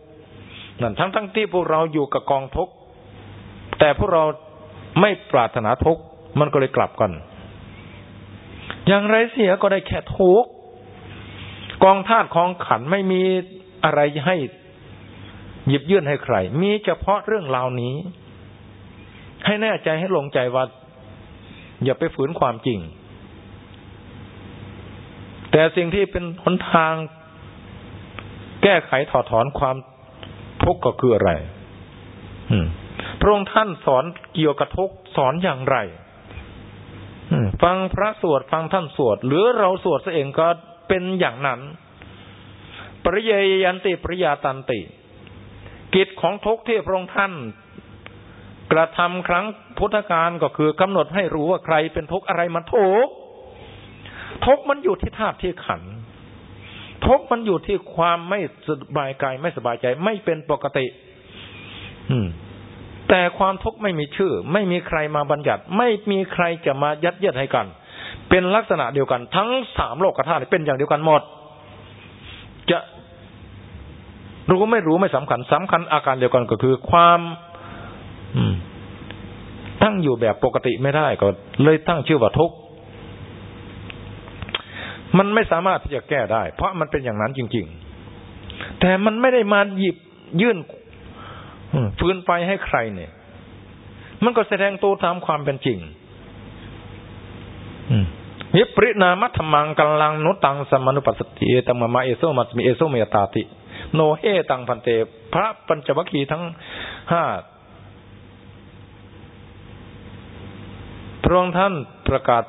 นั่นทั้งทั้งที่พวกเราอยู่กับกองทุกข์ แต่พวกเราไม่ปรารถนาทุกข์มันก็เลยกลับกัน อย่างไรเสียก็ได้แค่ทุกข์กองธาตุของขันไม่มีอะไรให้หยิบยื่นให้ใคร มีเฉพาะเรื่องราวนี้ ให้แน่ใจให้ลงใจว่า อย่าไปฝืนความจริง แต่สิ่งที่เป็นหนทาง แก้ไขถอดถอนความทุกข์ก็คืออะไร อืม พระองค์ท่านสอนเกี่ยวกับทุกสอนอย่างไรฟังพระสวดฟังท่านสวด หรือเราสวดเองก็เป็นอย่างนั้น ปริยยันติปริยาตันติ กิจของทุกที่พระองค์ท่าน กระทำครั้งพุทธกาลก็คือกำหนดให้รู้ว่าใครเป็นทุกอะไรมันทุกทุกมันอยู่ที่ธาตุที่ขันทุกมันอยู่ที่ความไม่สบายกายไม่สบายใจ ไม่เป็นปกติ อืม แต่ความทุกข์ไม่มีชื่อ ไม่มีใครมาบัญญัติ ไม่มีใครจะมายัดเยียดให้กัน เป็นลักษณะเดียวกัน ทั้งสามโลกธาตุเป็นอย่างเดียวกันหมด จะรู้ไม่รู้ไม่สำคัญสำคัญอาการเดียวกันก็คือ ความ อืม ตั้งอยู่แบบปกติไม่ได้ก็ เลยตั้งชื่อว่าทุกข์มันไม่สามารถที่จะแก้ได้ เพราะมันเป็นอย่างนั้นจริง ๆ แต่มันไม่ได้มาหยิบยื่น ฟืนไฟให้ใครเนี่ย มันก็แสดงตัวตามความเป็นจริงวิปริณามัธมังกัลลังนุตังสมานุปัสสติเอตังมามาเอโซมัสมีเอโซเมตาติ โนเฮตังพันเต พระปัญจวัคคีย์ทั้งห้าพระองค์ท่านประกาศ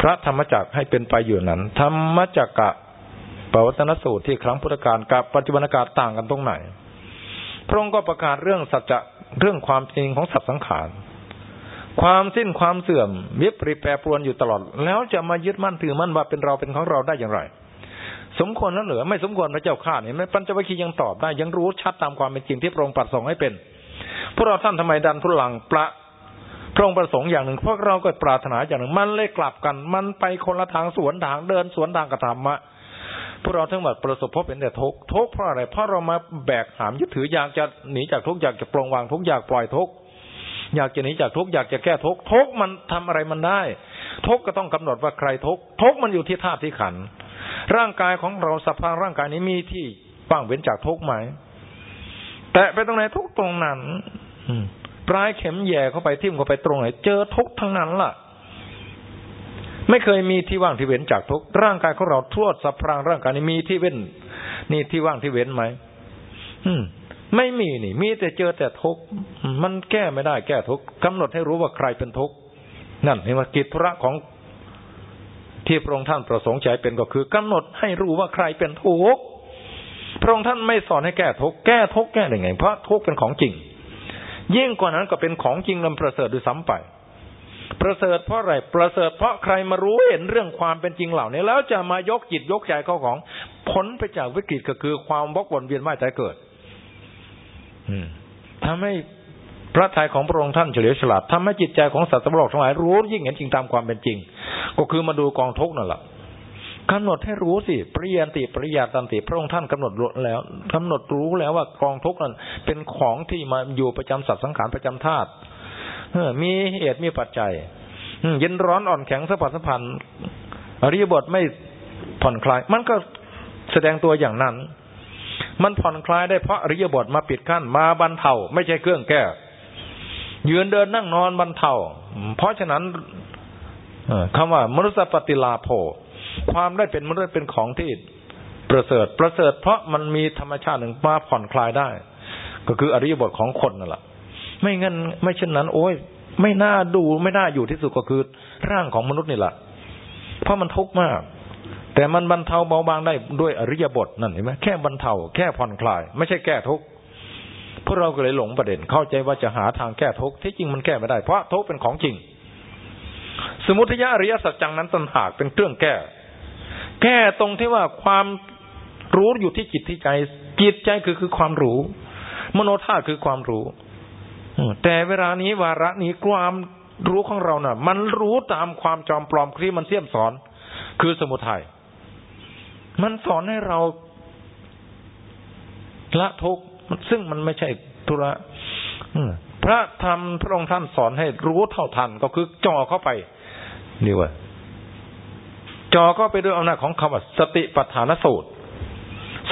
พระธรรมจักรให้เป็นไปอยู่นั้น ธรรมจักกะปวัตนสูตรที่ครั้งพุทธกาลกับปัจจุบันกาศต่างกันตรงไหน พระองค์ก็ประกาศเรื่องสัจจะเรื่องความจริงของสัตว์สังขาร ความสิ้นความเสื่อมวิปริแปรปรวนอยู่ตลอด แล้วจะมายึดมั่นถือมั่นว่าเป็นเราเป็นของเราได้อย่างไร สมควรนั้นหรือไม่สมควรพระเจ้าข้าเห็นไหมปัญจวัคคีย์ยังตอบได้ยังรู้ชัดตามความเป็นจริงที่พระองค์ประสงค์ให้เป็น พวกเราท่านทำไมดันทุลังประพระองค์ประสงค์อย่างหนึ่งพวกเราก็ปรารถนาอย่างหนึ่งมันเลยกลับกัน มันไปคนละทางสวนทางเดินสวนทางกระทำมะ พวกเราทั้งหมดประสบพบเป็นแต่ทุกทุกเพราะอะไรเพราะเรามาแบกหามยึดถืออยากจะหนีจากทุกอยากจะปลงวางทุกอยากปล่อยทุกอยากจะหนีจากทุกอยากจะแก้ทุกทุกมันทำอะไรมันได้ ทุกก็ต้องกำหนดว่าใครทุกทุกมันอยู่ที่ธาตุที่ขัน ร่างกายของเราสภาพร่างกายนี้มีที่ว่างเว้นจากทุกไหมแต่ไปตรงไหนทุกตรงนั้นปลายเข็มแย่เข้าไปทิ่มเข้าไปตรงไหน เจอทุกทั้งนั้นล่ะ ไม่เคยมีที่ว่างที่เว้นจากทุกร่างกายของเราทั่วสัพพรางร่างกายนี้มีที่เว้น นี่ที่ว่างที่เว้นไหมอืม ไม่มีนี่ มีแต่เจอแต่ทุกมันแก้ไม่ได้แก้ทุกกำหนดให้รู้ว่าใครเป็นทุกนั่นเห็นว่ากิจธุระของที่พระองค์ท่านประสงค์ใจเป็นก็คือกำหนดให้รู้ว่าใครเป็นทุกพระองค์ท่านไม่สอนให้แก้ทุกแก้ทุกแก้ได้ไง เพราะทุกเป็นของจริง ยิ่งกว่านั้นก็เป็นของจริงลำประเสริฐด้วยซ้ำไป ประเสริฐเพราะอะไรประเสริฐเพราะใครมารู้เห็นเรื่องความเป็นจริงเหล่านี้แล้วจะมายกจิตยกใจเข้าของพ้นไปจากวิกฤตก็คือความวกวนเวียนว่ายตายเกิด อืมทำให้พระทัยของพระองค์ท่านเฉลียวฉลาดทำให้จิตใจของสัตว์โลกทั้งหลายรู้ยิ่งเห็นจริงตามความเป็นจริง ก็คือมาดูกองทุกนั่นแหละกำหนดให้รู้สิปริยันติปริยาตันติพระองค์ท่านกำหนดรู้แล้วกำหนดรู้แล้วว่ากองทุกนั้นเป็นของที่มาอยู่ประจำสัตว์สังขารประจำธาตุ มีเหตุมีปัจจัยเย็นร้อนอ่อนแข็งสัมผัสสัมพันธ์อริยบทไม่ผ่อนคลาย มันก็แสดงตัวอย่างนั้น มันผ่อนคลายได้เพราะอริยบทมาปิดกั้นมาบรรเทาไม่ใช่เครื่องแก้ยืนเดินนั่งนอนบรรเทาเพราะฉะนั้นคำว่ามนุษยปฏิลาโภความได้เป็นมนุษย์เป็นของที่ประเสริฐประเสริฐเพราะมันมีธรรมชาติหนึ่งมาผ่อนคลายได้ ก็คืออริยบทของคนนั่นแหละ ไม่งั้นไม่เช่นนั้น โอ้ยไม่น่าดูไม่น่าอยู่ที่สุดก็คือร่างของมนุษย์นี่แหละเพราะมันทุกข์มาก แต่มันบรรเทาเบาบางได้ด้วยอริยบทนั่นเห็นไหมแค่บรรเทาแค่ผ่อนคลาย ไม่ใช่แก้ทุกข์พวกเราก็เลยหลงประเด็นเข้าใจว่าจะหาทางแก้ทุกข์ที่จริงมันแก้ไม่ได้เพราะทุกข์เป็นของจริง สมุทัยอริยสัจจังนั้นตัณหากเป็นเครื่องแก้ แก้ตรงที่ว่าความรู้อยู่ที่จิตที่ใจ จิตใจคือคือความรู้ มโนธาคือความรู้ แต่เวลานี้วาระนี้ความรู้ของเรานะ่ะ มันรู้ตามความจอมปลอมที่มันเสี่ยมสอน คือสมุทัยมันสอนให้เราละทุกข์ซึ่งมันไม่ใช่ธุระพระธรรมพระองค์ท่านสอนให้รู้เท่าทันก็คือจ่อเข้าไปนี่ว่าจ่อเข้าไปด้วยอำนาจของคำว่าสติปัฏฐานสูตร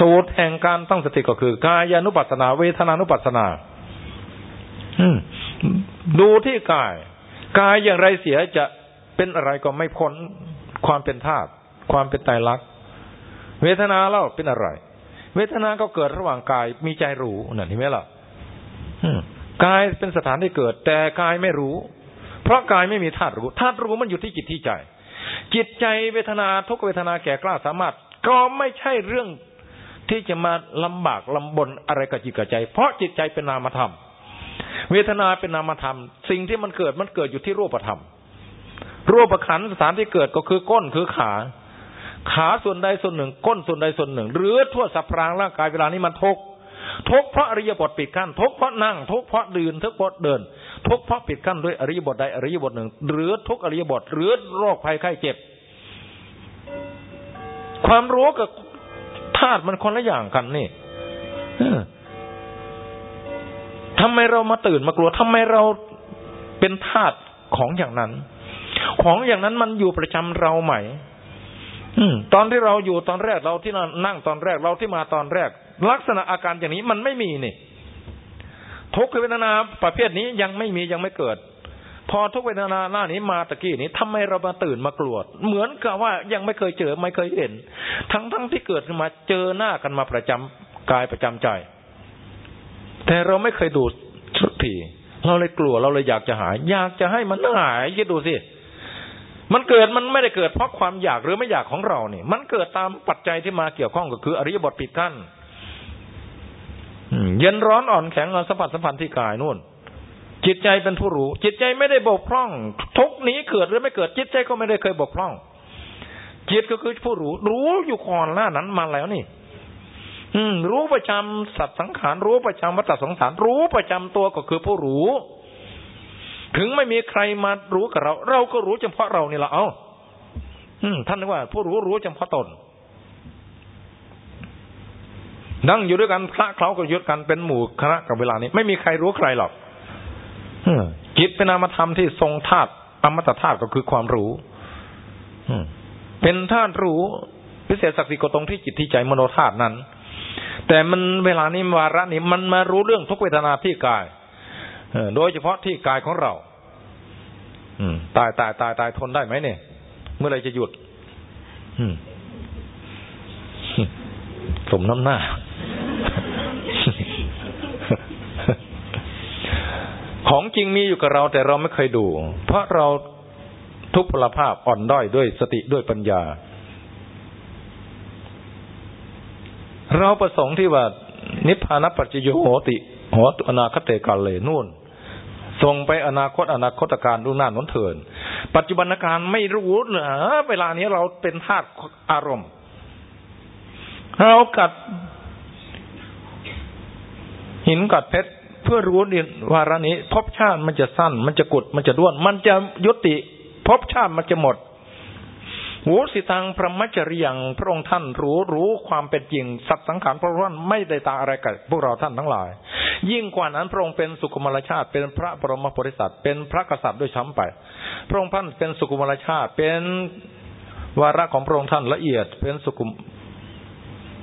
สูตรแห่งการตั้งสติก็คือกายานุปัสสนา เวทนานุปัสสนา ดูที่กาย กายอย่างไรเสียจะเป็นอะไรก็ไม่พ้นความเป็นธาตุความเป็นไตรลักษณ์เวทนาเล่าเป็นอะไร เวทนาก็เกิดระหว่างกายมีใจรู้นั่นเห็นไหมล่ะกายเป็นสถานที่เกิด แต่กายไม่รู้ เพราะกายไม่มีธาตุรู้ธาตุรู้มันอยู่ที่จิตที่ใจ จิตใจเวทนาทุกเวทนาแก่กล้าสามารถ ก็ไม่ใช่เรื่องที่จะมาลำบากลำบนอะไรกับจิตกับใจ เพราะจิตใจเป็นนามธรรม เวทนาเป็นนามธรรม สิ่งที่มันเกิดมันเกิดอยู่ที่รูปธรรม รูปขันสถานที่เกิดก็คือก้นคือขา ขาส่วนใดส่วนหนึ่ง ก้นส่วนใดส่วนหนึ่ง หรือทั่วสัพพรางร่างกายเวลานี้มันทุกทุกเพราะอริยบทปิดกั้นทุกเพราะนั่งทุกเพราะดืนทุกเพราะเดิน ทุกเพราะปิดกั้นด้วยอริยบทใดอริยบทหนึ่ง หรือทุกอริยบทหรือโรคภัยไข้เจ็บ ความรู้กับธาตุมันคนละอย่างกันนี่ ทำไมเรามาตื่นมากลัวทำไมเราเป็นทาสของอย่างนั้น ของอย่างนั้นมันอยู่ประจำเราไหมอืมตอนที่เราอยู่ตอนแรกเราที่นั่งตอนแรกเราที่มาตอนแรก ลักษณะอาการอย่างนี้มันไม่มีนี่ทุกเวทนาประเภทนี้ยังไม่มียังไม่เกิด พอทุกเวทนาหน้านี้มาตะกี้นี้ทำไมเรามาตื่นมากลัวเหมือนกับว่ายังไม่เคยเจอไม่เคยเห็น ทั้งทั้งที่เกิดขึ้นมาเจอหน้ากันมาประจำกายประจำใจ แต่เราไม่เคยดูสักทีเราเลยกลัวเราเลยอยากจะหาย อยากจะให้มันหายคิดดูสิมันเกิดมันไม่ได้เกิดเพราะความอยากหรือไม่อยากของเราเนี่ย มันเกิดตามปัจจัยที่มาเกี่ยวข้องก็คือ อริยบทปิดกั้นเย็นร้อนอ่อนแข็งสัมผัสสัมพันธ์ที่กายนู่น จิตใจเป็นผู้รู้ จิตใจไม่ได้บกพร่อง ทุกนี้เกิดหรือไม่เกิดจิตใจก็ไม่ได้เคยบกพร่อง จิตก็คือผู้รู้ รู้อยู่ก่อนหน้านั้นมาแล้วนี่ อืม รู้ประจำสัตว์สังขาร รู้ประจำวัฏสงสาร รู้ประจำตัวก็คือผู้รู้ ถึงไม่มีใครมารู้กับเรา เราก็รู้เฉพาะเรานี่แหละเอาอืมท่านว่า ผู้รู้รู้เฉพาะตน นั่งอยู่ด้วยกันพระเขาก็ยุดกันเป็นหมู่คณะกับเวลานี้ ไม่มีใครรู้ใครหรอกจิตเป็นนามธรรมที่ทรงธาตุอมตะธาตุก็คือความรู้เป็นธาตุรู้พิเศษศักดิ์สิทธิ์ก็ตรงที่จิตที่ใจมโนธาตุนั้น แต่มันเวลานี้วาระนี้มันมารู้เรื่องทุกเวทนาที่กายโดยเฉพาะที่กายของเราตายตายตายตายทนได้ไหมเนี่ย เมื่อไรจะหยุดสมน้ำหน้า ของจริงมีอยู่กับเรา แต่เราไม่เคยดู เพราะเราทุกพลภาพอ่อนด้อยด้วยสติด้วยปัญญา เราประสงค์ที่ว่านิพพานปัจจโยโหติโหอนาคตเตกาเลนู่นส่งไปอนาคตอนาคตการดูหน้านนเถิน ปัจจุบันการไม่รู้เนอเวลานี้เราเป็นธาตุอารมณ์ เรากัด หินกัดเพชรเพื่อรู้ดินวาระนี้ภพชาติมันจะสั้น มันจะกุดมันจะด้วน มันจะยุติภพชาติมันจะหมด หูสิตังพระมัจจริยังพระองค์ท่านรู้รู้ความเป็นจริง สัตว์สังขารพระองค์ไม่ได้ตาอะไรกับพวกเราท่านทั้งหลาย ยิ่งกว่านั้นพระองค์เป็นสุขุมรชาติเป็นพระบรมโพธิสัตว์เป็นพระกษัตริย์ด้วยซ้ำไป พระองค์ท่านเป็นสุขุมรชาติเป็นวาระของพระองค์ท่านละเอียดเป็นสุขุม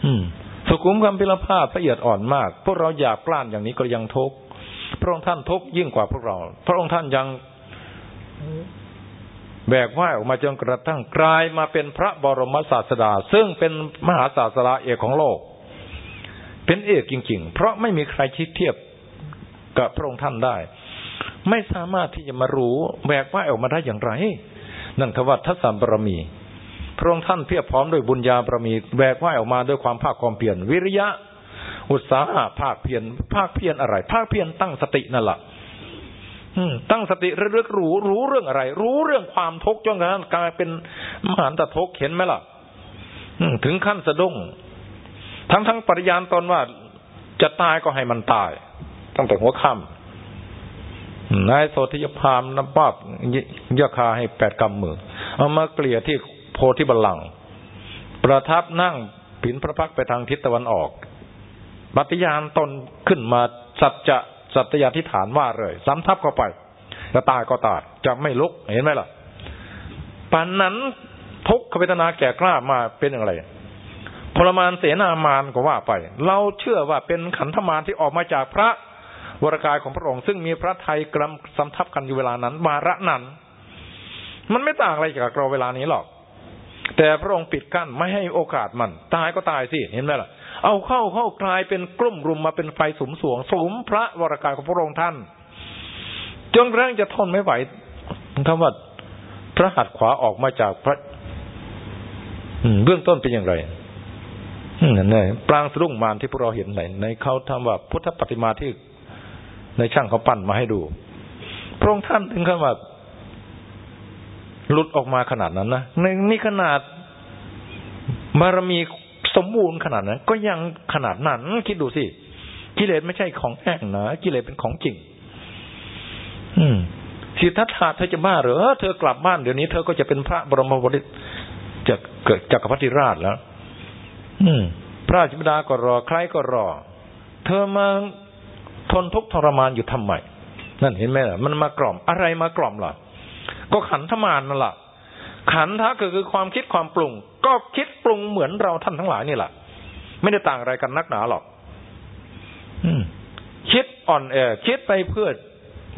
อืม สุขุมคำพิรภาพละเอียดอ่อนมาก พวกเราอยากกล้านอย่างนี้ก็ยังทุกข์พระองค์ท่านทุกข์ยิ่งกว่าพวกเรา พระองค์ท่านยัง แบกว่ายออกมาจนกระทั่งกลายมาเป็นพระบรมศาสดา ซึ่งเป็นมหาศาสดาเอกของโลก เป็นเอกจริง ๆ เพราะไม่มีใครชิดเทียบกับพระองค์ท่านได้ ไม่สามารถที่จะมารู้แบกว่ายออกมาได้อย่างไร นั่นทวัตทัศนบารมี พระองค์ท่านเพียบพร้อมด้วยบุญญาบารมีแบกว่ายออกมาด้วยความภาคความเพียรวิริยะ อุตสาหะภาคเพียรภาคเพียรอะไร ภาคเพียรตั้งสตินั่นแหละ ตั้งสติระลึกรู้รู้เรื่องอะไร รู้เรื่องความทุกข์จนกระทั่งกลายเป็นมหันตทุกข์เห็นไหมล่ะถึงขั้นสะดุ้ง ทั้งทั้งปริญาณตนว่าจะตายก็ให้มันตาย ตั้งแต่หัวค่ำนายโสธิยพามน้ำปอบยาคาให้แปดกำมือ เอามาเกลี่ยที่โพธิบัลลังก์ประทับนั่งผินพระพักไปทางทิศตะวันออกปฏิญาณตนขึ้นมาสัจจะ สัตยาธิฐานว่าเลยซ้ำทับเข้าไปจะตายก็ตายจะไม่ลุกเห็นไหมล่ะปันนั้นทุกขเวทนาแก่กล้ามาเป็นอย่างไรพลมานเสนามานก็ว่าไป เราเชื่อว่าเป็นขันธมารที่ออกมาจากพระวรกายของพระองค์ ซึ่งมีพระไทยกำสำทับกันอยู่เวลานั้นวาระนั้น มันไม่ต่างอะไรจากเราเวลานี้หรอก แต่พระองค์ปิดกั้นไม่ให้โอกาสมัน ตายก็ตายสิ เห็นไหมล่ะ เอาเข้าเข้ากลายเป็นกลุ่มรุมมาเป็นไฟสุมสวงสุมพระวรากายของพระองค์ท่านจนกระทั่งจะทนไม่ไหวคำว่าพระหัตถ์ขวาออกมาจากพระเบื้องต้นเป็นอย่างไรนั่นปรางสรุ่งมารที่พวกเราเห็นไหนในเขาทำว่าพุทธปฏิมาที่ในช่างเขาปั้นมาให้ดู พระองค์ท่านถึงขั้นว่าหลุดออกมาขนาดนั้นนะในนี่ขนาดบารมี สมบูรณ์ขนาดนั้น ก็ยังขนาดนั้น คิดดูสิ กิเลสไม่ใช่ของแห้งนะกิเลสเป็นของจริง อืมสิทธัตถะเธอจะบ้าหรือเธอกลับบ้านเดี๋ยวนี้เธอก็จะเป็นพระบรมบริตจะเกิดจักรพรรดิราชแล้ว อืม พระจิบดาก็รอ ใครก็รอ เธอมาทนทุกข์ทรมานอยู่ทำไมนั่นเห็นไหมล่ะ มันมากล่อมอะไรมากล่อมล่ะ ก็ขันธมานนั่นแหละขันธะก็คือความคิดความปรุง ก็คิดปรุงเหมือนเราท่านทั้งหลายนี่แหละไม่ได้ต่างอะไรกันนักหนาหรอกคิดอ่อนแอคิดไปเพื่อ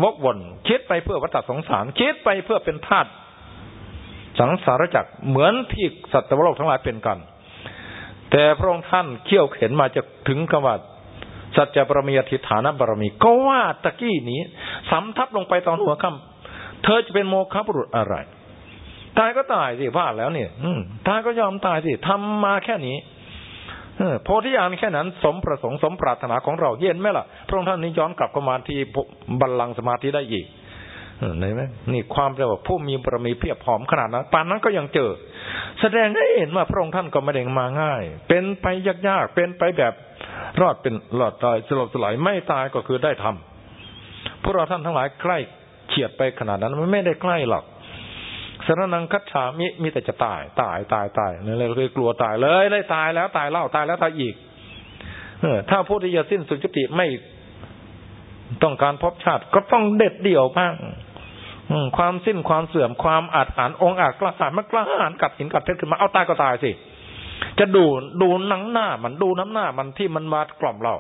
วกวนคิดไปเพื่อวัฏสงสาร คิดไปเพื่อเป็นธาตุสังสารจักเหมือนที่สัตว์โลกทั้งหลายเป็นกัน แต่พระองค์ท่านเขี่ยวเข็นมาจะถึงคำว่าสัจจะบารมีอธิฐานบารมี ก็ว่าตะกี้นี้สำทับลงไปตอนหัวคำเธอจะเป็นโมฆะบุรุษอะไร ตายก็ตายสิพลาดแล้วเนี่ยตายก็ยอมตายสิทำมาแค่นี้โพธิญาณแค่นั้น สมประสงค์สมปรารถนาของเราเย็นไหมล่ะพระองค์ท่านนี้ย้อนกลับเข้ามาที่บัลลังก์สมาธิได้อีกเห็นไหมนี่ความเรียกว่าผู้มีบารมีเพียบพร้อมขนาดนั้นปานนั้นก็ยังเจอ แสดงให้เห็นว่าพระองค์ท่านก็ไม่ได้มาง่าย เป็นไปยากๆเป็นไปแบบรอดเป็นรอดตายสลบสลายไม่ตายก็คือได้ทำพวกเราท่านทั้งหลายใกล้เฉียดไปขนาดนั้นไม่ได้ใกล้หรอก สรนังคัจฉามิมีแต่จะตาย ตายตายตายนี่เลยคือกลัวตายเลยเลยตายแล้วตายเล่าตายแล้วตายอีก เออ ถ้าผู้ที่จะสิ้นสุดจุติไม่ต้องการพบชาติก็ต้องเด็ดเดี่ยวบ้างความสิ้นความเสื่อมความอาจหานองอาจกล้าหาญมันกล้าหาญกัดหินกัดเพชรขึ้นมาเอาตายก็ตายสิจะดูดูหนังหน้ามันดูน้ำหน้ามันที่มันมากล่อมเรา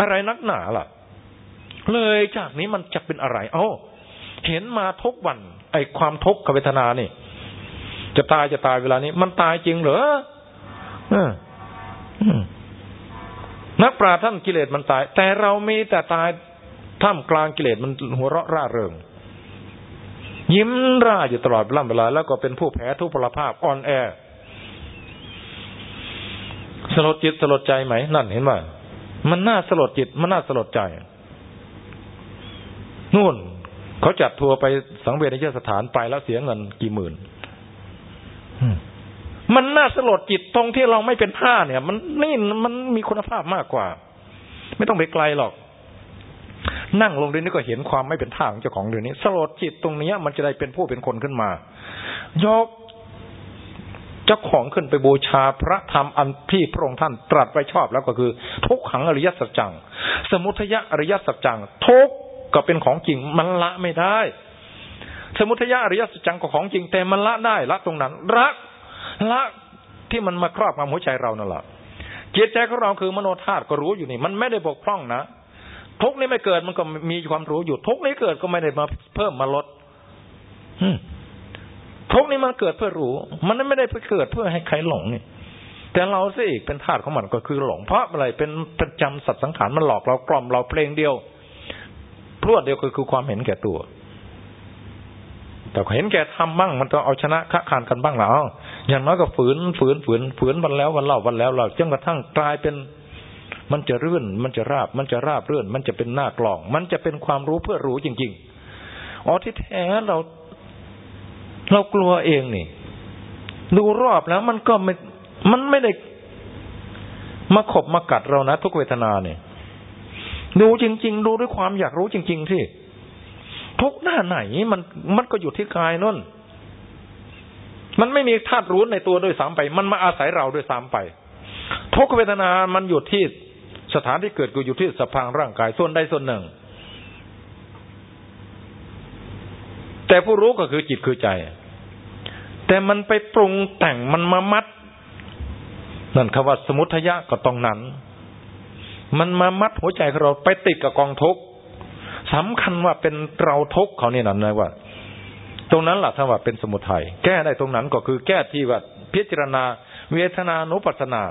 อะไรนักหนาล่ะ เลยจากนี้มันจะเป็นอะไร เอ้าเห็นมาทุกวัน ไอ้ความทุกข์กับเวทนานี่ จะตายจะตายเวลานี้ มันตายจริงเหรอนักปราชญ์ท่านกิเลสมันตาย แต่เรามีแต่ตายท่ามกลางกิเลสมันหัวเราะร่าเริง ยิ้มร่าอยู่ตลอดเวลาแล้วก็เป็นผู้แพ้ทุพพลภาพอ่อนแอสลดจิตสลดใจไหม นั่นเห็นไหมมันน่าสลดจิต มันน่าสลดใจ นู่น เขาจัดทัวร์ไปสังเวชนิยสถานไปแล้วเสียเงินกี่หมื่นไมันน่าสลดจิตตรงที่เราไม่เป็นท่าเนี่ย มันนี่มันมีคุณภาพมากกว่า ไม่ต้องไปไกลหรอก นั่งลงเดี๋ยวนี้ก็เห็นความไม่เป็นท่าของเจ้าของเดี๋ยวนี้ สลดจิตตรงนี้มันจะได้เป็นผู้เป็นคนขึ้นมายกเจ้าของขึ้นไปบูชาพระธรรมอันที่พระองค์ท่านตรัสไว้ชอบแล้วก็คือ ทุกขังอริยสัจจัง สมุทยะอริยสัจจัง ทุก ก็เป็นของจริงมันละไม่ได้ สมุทยะอริยสัจจังก็ของจริง แต่มันละได้ละตรงนั้นรักละที่มันมาครอบงำหัวใจเรานั่นแหละจิตใจของเราคือมโนธาตุก็รู้อยู่นี่ มันไม่ได้บกพร่องนะทุกนี้ไม่เกิดมันก็มีความรู้อยู่ ทุกนี้เกิดก็ไม่ได้มาเพิ่มมาลดทุกนี้มันเกิดเพื่อรู้ มันไม่ได้เพื่อเกิดเพื่อให้ใครหลงนี่แต่เราสิอีกเป็นธาตุของมันก็คือหลงเพราะอะไรเป็นประจำสัตว์สังขารมันหลอกเรากล่อมเราเพลงเดียว พรวดเดียวก็คือความเห็นแก่ตัว แต่เห็นแก่ทำบ้างมันต้องเอาชนะค้าคานกันบ้างแล้วอย่างน้อยก็ฝืนฝืนฝืนฝืนวันแล้ววันเล่าวันแล้วเราจนกระทั่งกลายเป็น มันจะรื่น มันจะราบ มันจะราบเรื่อน มันจะเป็นหน้ากล่อง มันจะเป็นความรู้เพื่อรู้จริง ๆอ๋อที่แท้เรา เรากลัวเองนี่ ดูรอบแล้วมันก็ไม่มันไม่ได้มาขบมากัดเรานะทุกเวทนาเนี่ย ดูจริง ๆ ดูด้วยความอยากรู้จริง ๆ ที่ทุกหน้าไหนมันมันก็อยู่ที่กายนั่น มันไม่มีธาตุรู้ในตัวด้วยซ้ำไป มันมาอาศัยเราด้วยซ้ำไป ทุกเวทนา มันอยู่ที่สถานที่เกิดก็อยู่ที่สภางร่างกายส่วนใดส่วนหนึ่ง แต่ผู้รู้ก็คือจิตคือใจ แต่มันไปปรุงแต่งมันมามัดนั่นคำว่าสมุทยะก็ตรงนั้น มันมามัดหัวใจของเราไปติดกับกองทุกข์สำคัญว่าเป็นเราทุกข์เขาเนี่ยนั่นเลยว่า ตรงนั้นแหละถ้าว่าเป็นสมุทัยแก้ได้ตรงนั้นก็คือแก้ที่ว่าพิจารณา เวทนานุปัสนา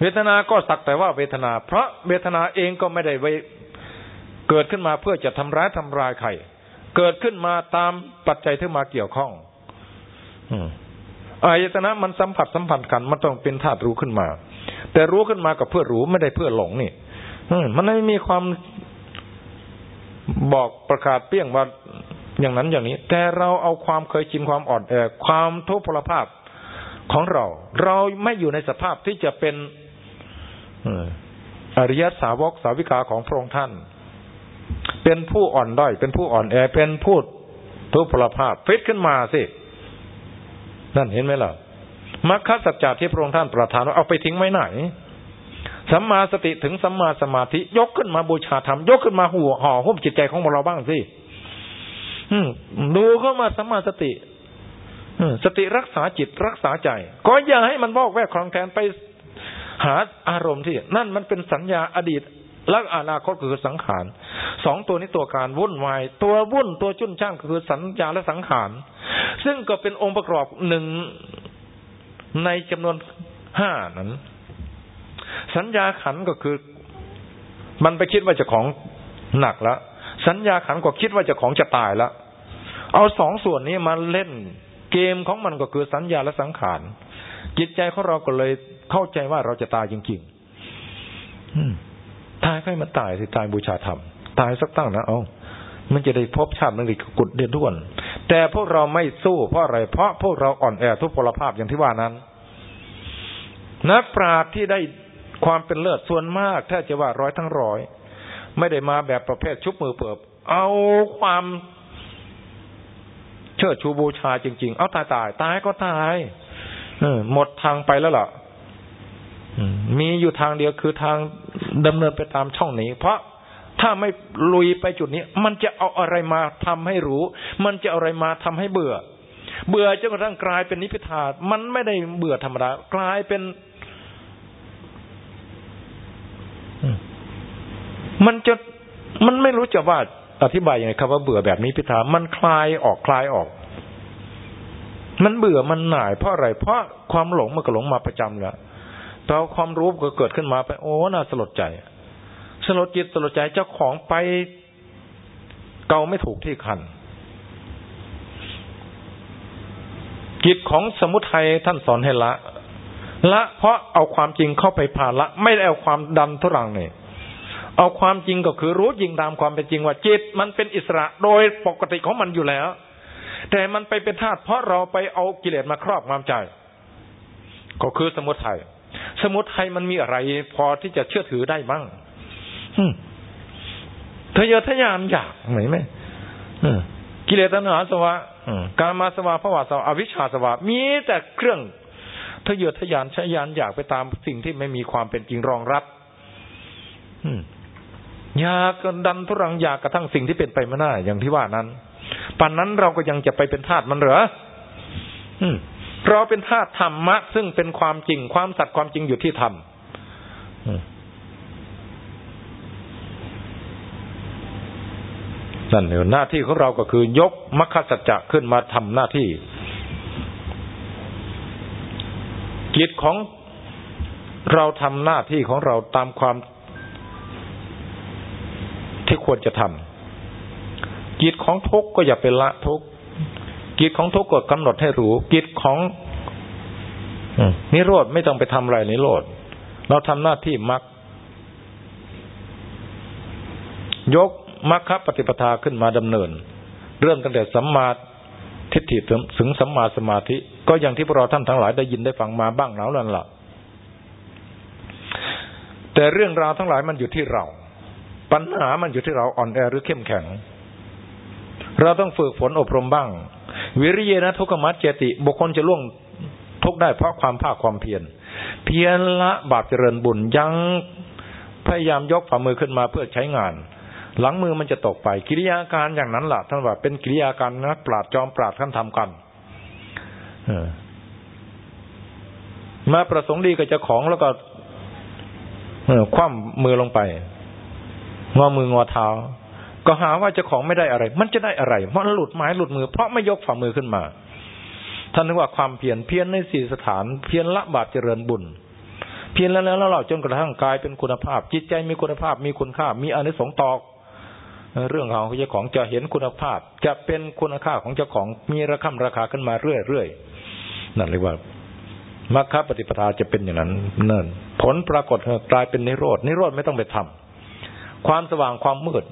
เวทนาก็สักแต่ว่าเวทนา เพราะเวทนาเองก็ไม่ได้ไวเกิดขึ้นมาเพื่อจะทำร้ายทำลายใครเกิดขึ้นมาตามปัจจัยที่มาเกี่ยวข้องอายตนะมันสัมผัสสัมพันธ์กันมันต้องเป็นธาตุรู้ขึ้นมา แต่รู้ขึ้นมากับเพื่อรู้ไม่ได้เพื่อหลงนี่มันไม่มีความบอกประกาศเปี้ยงว่าอย่างนั้นอย่างนี้ แต่เราเอาความเคยชินความอ่อนแอความทุพพลภาพของเรา เราไม่อยู่ในสภาพที่จะเป็นอริยสาวกสาวิกาของพระองค์ท่าน เป็นผู้อ่อนด้อยเป็นผู้อ่อนแอเป็นผู้ทุพพลภาพฟิตขึ้นมาสิ นั่นเห็นไหมล่ะ มรรคสัจจะที่พระองค์ท่านประทานว่าเอาไปทิ้งไว้ไหนสัมมาสติถึงสัมมาสมาธิ ยกขึ้นมาบูชาธรรมยกขึ้นมาหัวห่อหุ้มจิตใจของเราบ้างสิดูเข้ามาสัมมาสติสติรักษาจิตรักษาใจ ก็อย่าให้มันบอกแวกคลองแทนไปหาอารมณ์ที่ นั่นมันเป็นสัญญาอดีตและอนาคตคือสังขารสองตัวนี้ตัวการวุ่นวาย ตัววุ่นตัวจุนช่างคือสัญญาและสังขารซึ่งก็เป็นองค์ประกอบหนึ่ง ในจำนวนห้านั้น สัญญาขันก็คือ มันไปคิดว่าจะของหนักแล้วสัญญาขันก็คิดว่าจะของจะตายแล้วเอาสองส่วนนี้มาเล่น เกมของมันก็คือสัญญาและสังขารจิตใจของเราก็เลยเข้าใจว่าเราจะตายจริงๆตายใครมาตายสิตายบูชาธรรม ตายสักตั้งนะเอามันจะได้พบชาติมันอีกกุดเดือนทุกวัน แต่พวกเราไม่สู้เพราะอะไร เพราะพวกเราอ่อนแอทุพพลภาพอย่างที่ว่านั้น นักปราชญ์ที่ได้ความเป็นเลิศส่วนมากถ้าจะว่าร้อยทั้งร้อย ไม่ได้มาแบบประเภทชุบมือเปิบ เอาความเชิดชูบูชาจริง ๆ เอาตายตายตายก็ตายหมดทางไปแล้วล่ะมีอยู่ทางเดียวคือทางดำเนินไปตามช่องนี้ เพราะ ถ้าไม่ลุยไปจุดนี้ มันจะเอาอะไรมาทำให้รู้ มันจะอะไรมาทำให้เบื่อ เบื่อจนกระทั่งกลายเป็นนิพพานมันไม่ได้เบื่อธรรมดากลายเป็น มันจะมันไม่รู้จะว่าอธิบายยังไงครับว่าเบื่อแบบนี้พิธามันคลายออกคลายออก มันเบื่อมันหน่ายเพราะอะไร เพราะความหลงมันก็หลงมาประจำแล้วตอความรู้ก็เกิดขึ้นมาไปโอ้น่าสลดใจ สลดจิตสลดใจเจ้าของไปเกาไม่ถูกที่คันจิตของสมุทัยท่านสอนให้ละ ละเพราะเอาความจริงเข้าไปผ่านละ ไม่ได้เอาความดันทุรังเนี่ยเอาความจริงก็คือรู้จริงตามความเป็นจริงว่าจิต มันเป็นอิสระโดยปกติของมันอยู่แล้ว แต่มันไปเป็นธาตุเพราะเราไปเอากิเลสมาครอบงำใจ ก็คือสมุทัยสมุทัยมันมีอะไร พอที่จะเชื่อถือได้บ้าง ทะเยอทะยานอยากไหมไหมกิเลสตัณหาสวะการมาสวะภวะสวะอวิชชาสวะ มีแต่เครื่องทะเยอทะยานชยานอยากไปตามสิ่งที่ไม่มีความเป็นจริงรองรับอยากดันทุรังอยากกระทั่งสิ่งที่เป็นไปไม่ได้อย่างที่ว่านั้นปันนั้นเราก็ยังจะไปเป็นทาสมันเหรอเราเป็นธาตุธรรมะ ซึ่งเป็นความจริงความสัตย์ความจริงอยู่ที่ธรรม นั่นเองหน้าที่ของเราก็คือยกมรรคสัจจะขึ้นมาทำหน้าที่ กิจของเราทำหน้าที่ของเราตามความที่ควรจะทำกิจของทุกก็อย่าเป็นละทุกกิจของทุกก็กำหนดให้รู้ กิจของนิโรธไม่ต้องไปทำอะไรนิโรธเราทำหน้าที่มักยก มรรคปฏิปทาขึ้นมาดำเนิน เริ่มตั้งแต่สัมมาทิฏฐิถึงสัมมาสมาธิ ก็อย่างที่พวกเราท่านทั้งหลายได้ยินได้ฟังมาบ้างแล้วนั่นแหละแต่เรื่องราวทั้งหลายมันอยู่ที่เรา ปัญหามันอยู่ที่เราอ่อนแอหรือเข้มแข็ง เราต้องฝึกฝนอบรมบ้าง วิริยนะทุกขมัดเจติ บุคคลจะล่วงทุกได้เพราะความภาคความเพียร เพียรละบาปเจริญบุญยังพยายามยกฝ่ามือขึ้นมาเพื่อใช้งาน หลังมือมันจะตกไป กิริยาการอย่างนั้นล่ะท่านว่าเป็นกิริยาการนักปราดจอมปราดท่านทำกันมาประสงค์ดีกับเจ้าของแล้วก็คว่ำมือลงไป งอมืองอเท้า ก็หาว่าเจ้าของไม่ได้อะไร มันจะได้อะไรมันหลุดไม้หลุดมือ เพราะไม่ยกฝ่ามือขึ้นมาท่านนึกว่าความเพียรเพียรในสี่สถาน เพียรละบาปเจริญบุญ เพียรแล้วแล้วเราจนกระทั่งกายเป็นคุณภาพ จิตใจมีคุณภาพมีคุณค่า มีอนิสงส์ตอก เรื่องของเจ้าของจะเห็นคุณภาพ จะเป็นคุณค่าของเจ้าของมีราคาราคาขึ้นมาเรื่อยๆนั่นเรียกว่ามรรคปฏิปทาจะเป็นอย่างนั้นเนิ่นผลปรากฏกลายเป็นนิโรดนิโรธไม่ต้องไปทำความสว่างความมืด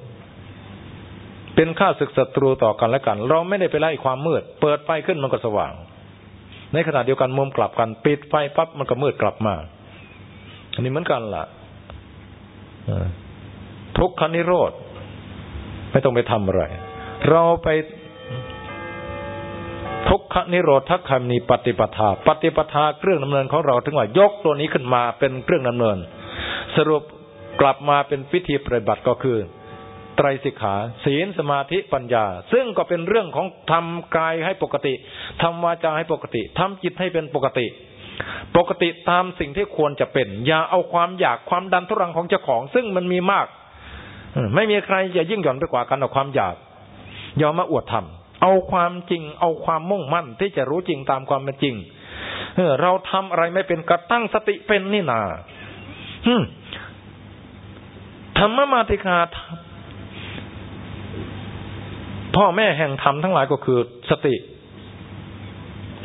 เป็นข้าศึกศัตรูต่อกันและกัน เราไม่ได้ไปไล่ความมืด เปิดไฟขึ้นมันก็สว่าง ในขณะเดียวกันมุมกลับกัน ปิดไฟปั๊บมันก็มืดกลับมา อันนี้เหมือนกันล่ะทุกขนิโรธ ไม่ต้องไปทำอะไร เราไปทุกขนิโรธทักคำนีปฏิปทา ปฏิปทาเครื่องดำเนินของเราถึงว่ายกตัวนี้ขึ้นมาเป็นเครื่องดำเนิน สรุปกลับมาเป็นพิธีปฏิบัติก็คือ ไตรสิกขา ศีลสมาธิปัญญา ซึ่งก็เป็นเรื่องของทำกายให้ปกติทำวาจาให้ปกติทำจิตให้เป็นปกติ ปกติตามสิ่งที่ควรจะเป็น อย่าเอาความอยากความดันทุรังของเจ้าของ ซึ่งมันมีมาก ไม่มีใครจะยิ่งหย่อนไปกว่ากันเอาความอยากอย่ามาอวดทำเอาความจริง เอาความมุ่งมั่นที่จะรู้จริงตามความเป็นจริงเออเราทำอะไรไม่เป็นกระตั้งสติเป็นนี่นาธรรมมาติกาพ่อแม่แห่งธรรมทั้งหลายก็คือสติ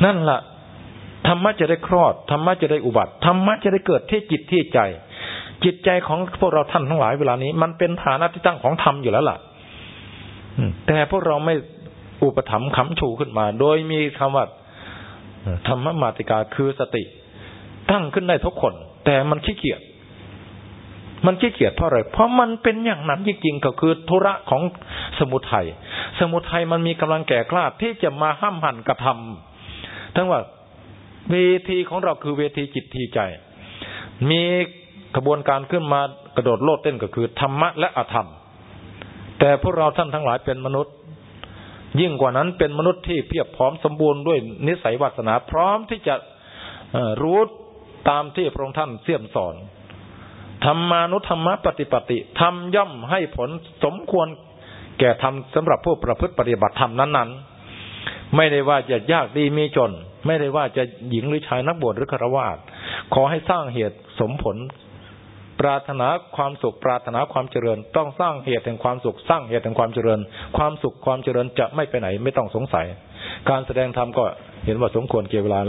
นั่นละ่ะธรรมะจะได้คลอดธรรมะจะได้อุบัติธรรมะจะได้เกิดที่จิตที่ใจ จิตใจของพวกเราท่านทั้งหลายเวลานี้ มันเป็นฐานะที่ตั้งของธรรมอยู่แล้วล่ะแต่พวกเราไม่อุปถัมภ์คำชูขึ้นมา โดยมีคำว่าธรรมมาติกาคือสติ ตั้งขึ้นได้ทุกคน แต่มันขี้เกียจมันขี้เกียจเพราะอะไรเพราะมันเป็นอย่างนั้นจริงๆก็คือธุระของสมุทัยสมุทัยมันมีกำลังแก่กล้าที่จะมาห้ามหันกระทำทั้งว่าเวทีของเราคือเวทีจิตทีใจ มี กระบวนการขึ้นมากระโดดโลดเต้นก็คือธรรมะและอธรรม แต่พวกเราท่านทั้งหลายเป็นมนุษย์ ยิ่งกว่านั้นเป็นมนุษย์ที่เพียบพร้อมสมบูรณ์ด้วยนิสัยวาสนาพร้อมที่จะรู้ตามที่พระองค์ท่านเสี่ยมสอนธรรมานุธรรมปฏิปติทำย่อมให้ผลสมควรแก่ทำสำหรับผู้ประพฤติปฏิบัติธรรมนั้นๆ ไม่ได้ว่าจะยากดีมีจน ไม่ได้ว่าจะหญิงหรือชายนักบวชหรือฆราวาสขอให้สร้างเหตุสมผล ปรารถนาความสุขปรารถนาความเจริญ ต้องสร้างเหตุแห่งความสุข สร้างเหตุแห่งความเจริญ ความสุขความเจริญจะไม่ไปไหนไม่ต้องสงสัย การแสดงธรรมก็เห็นว่าสมควรเกี่ยวเวลาแล้ว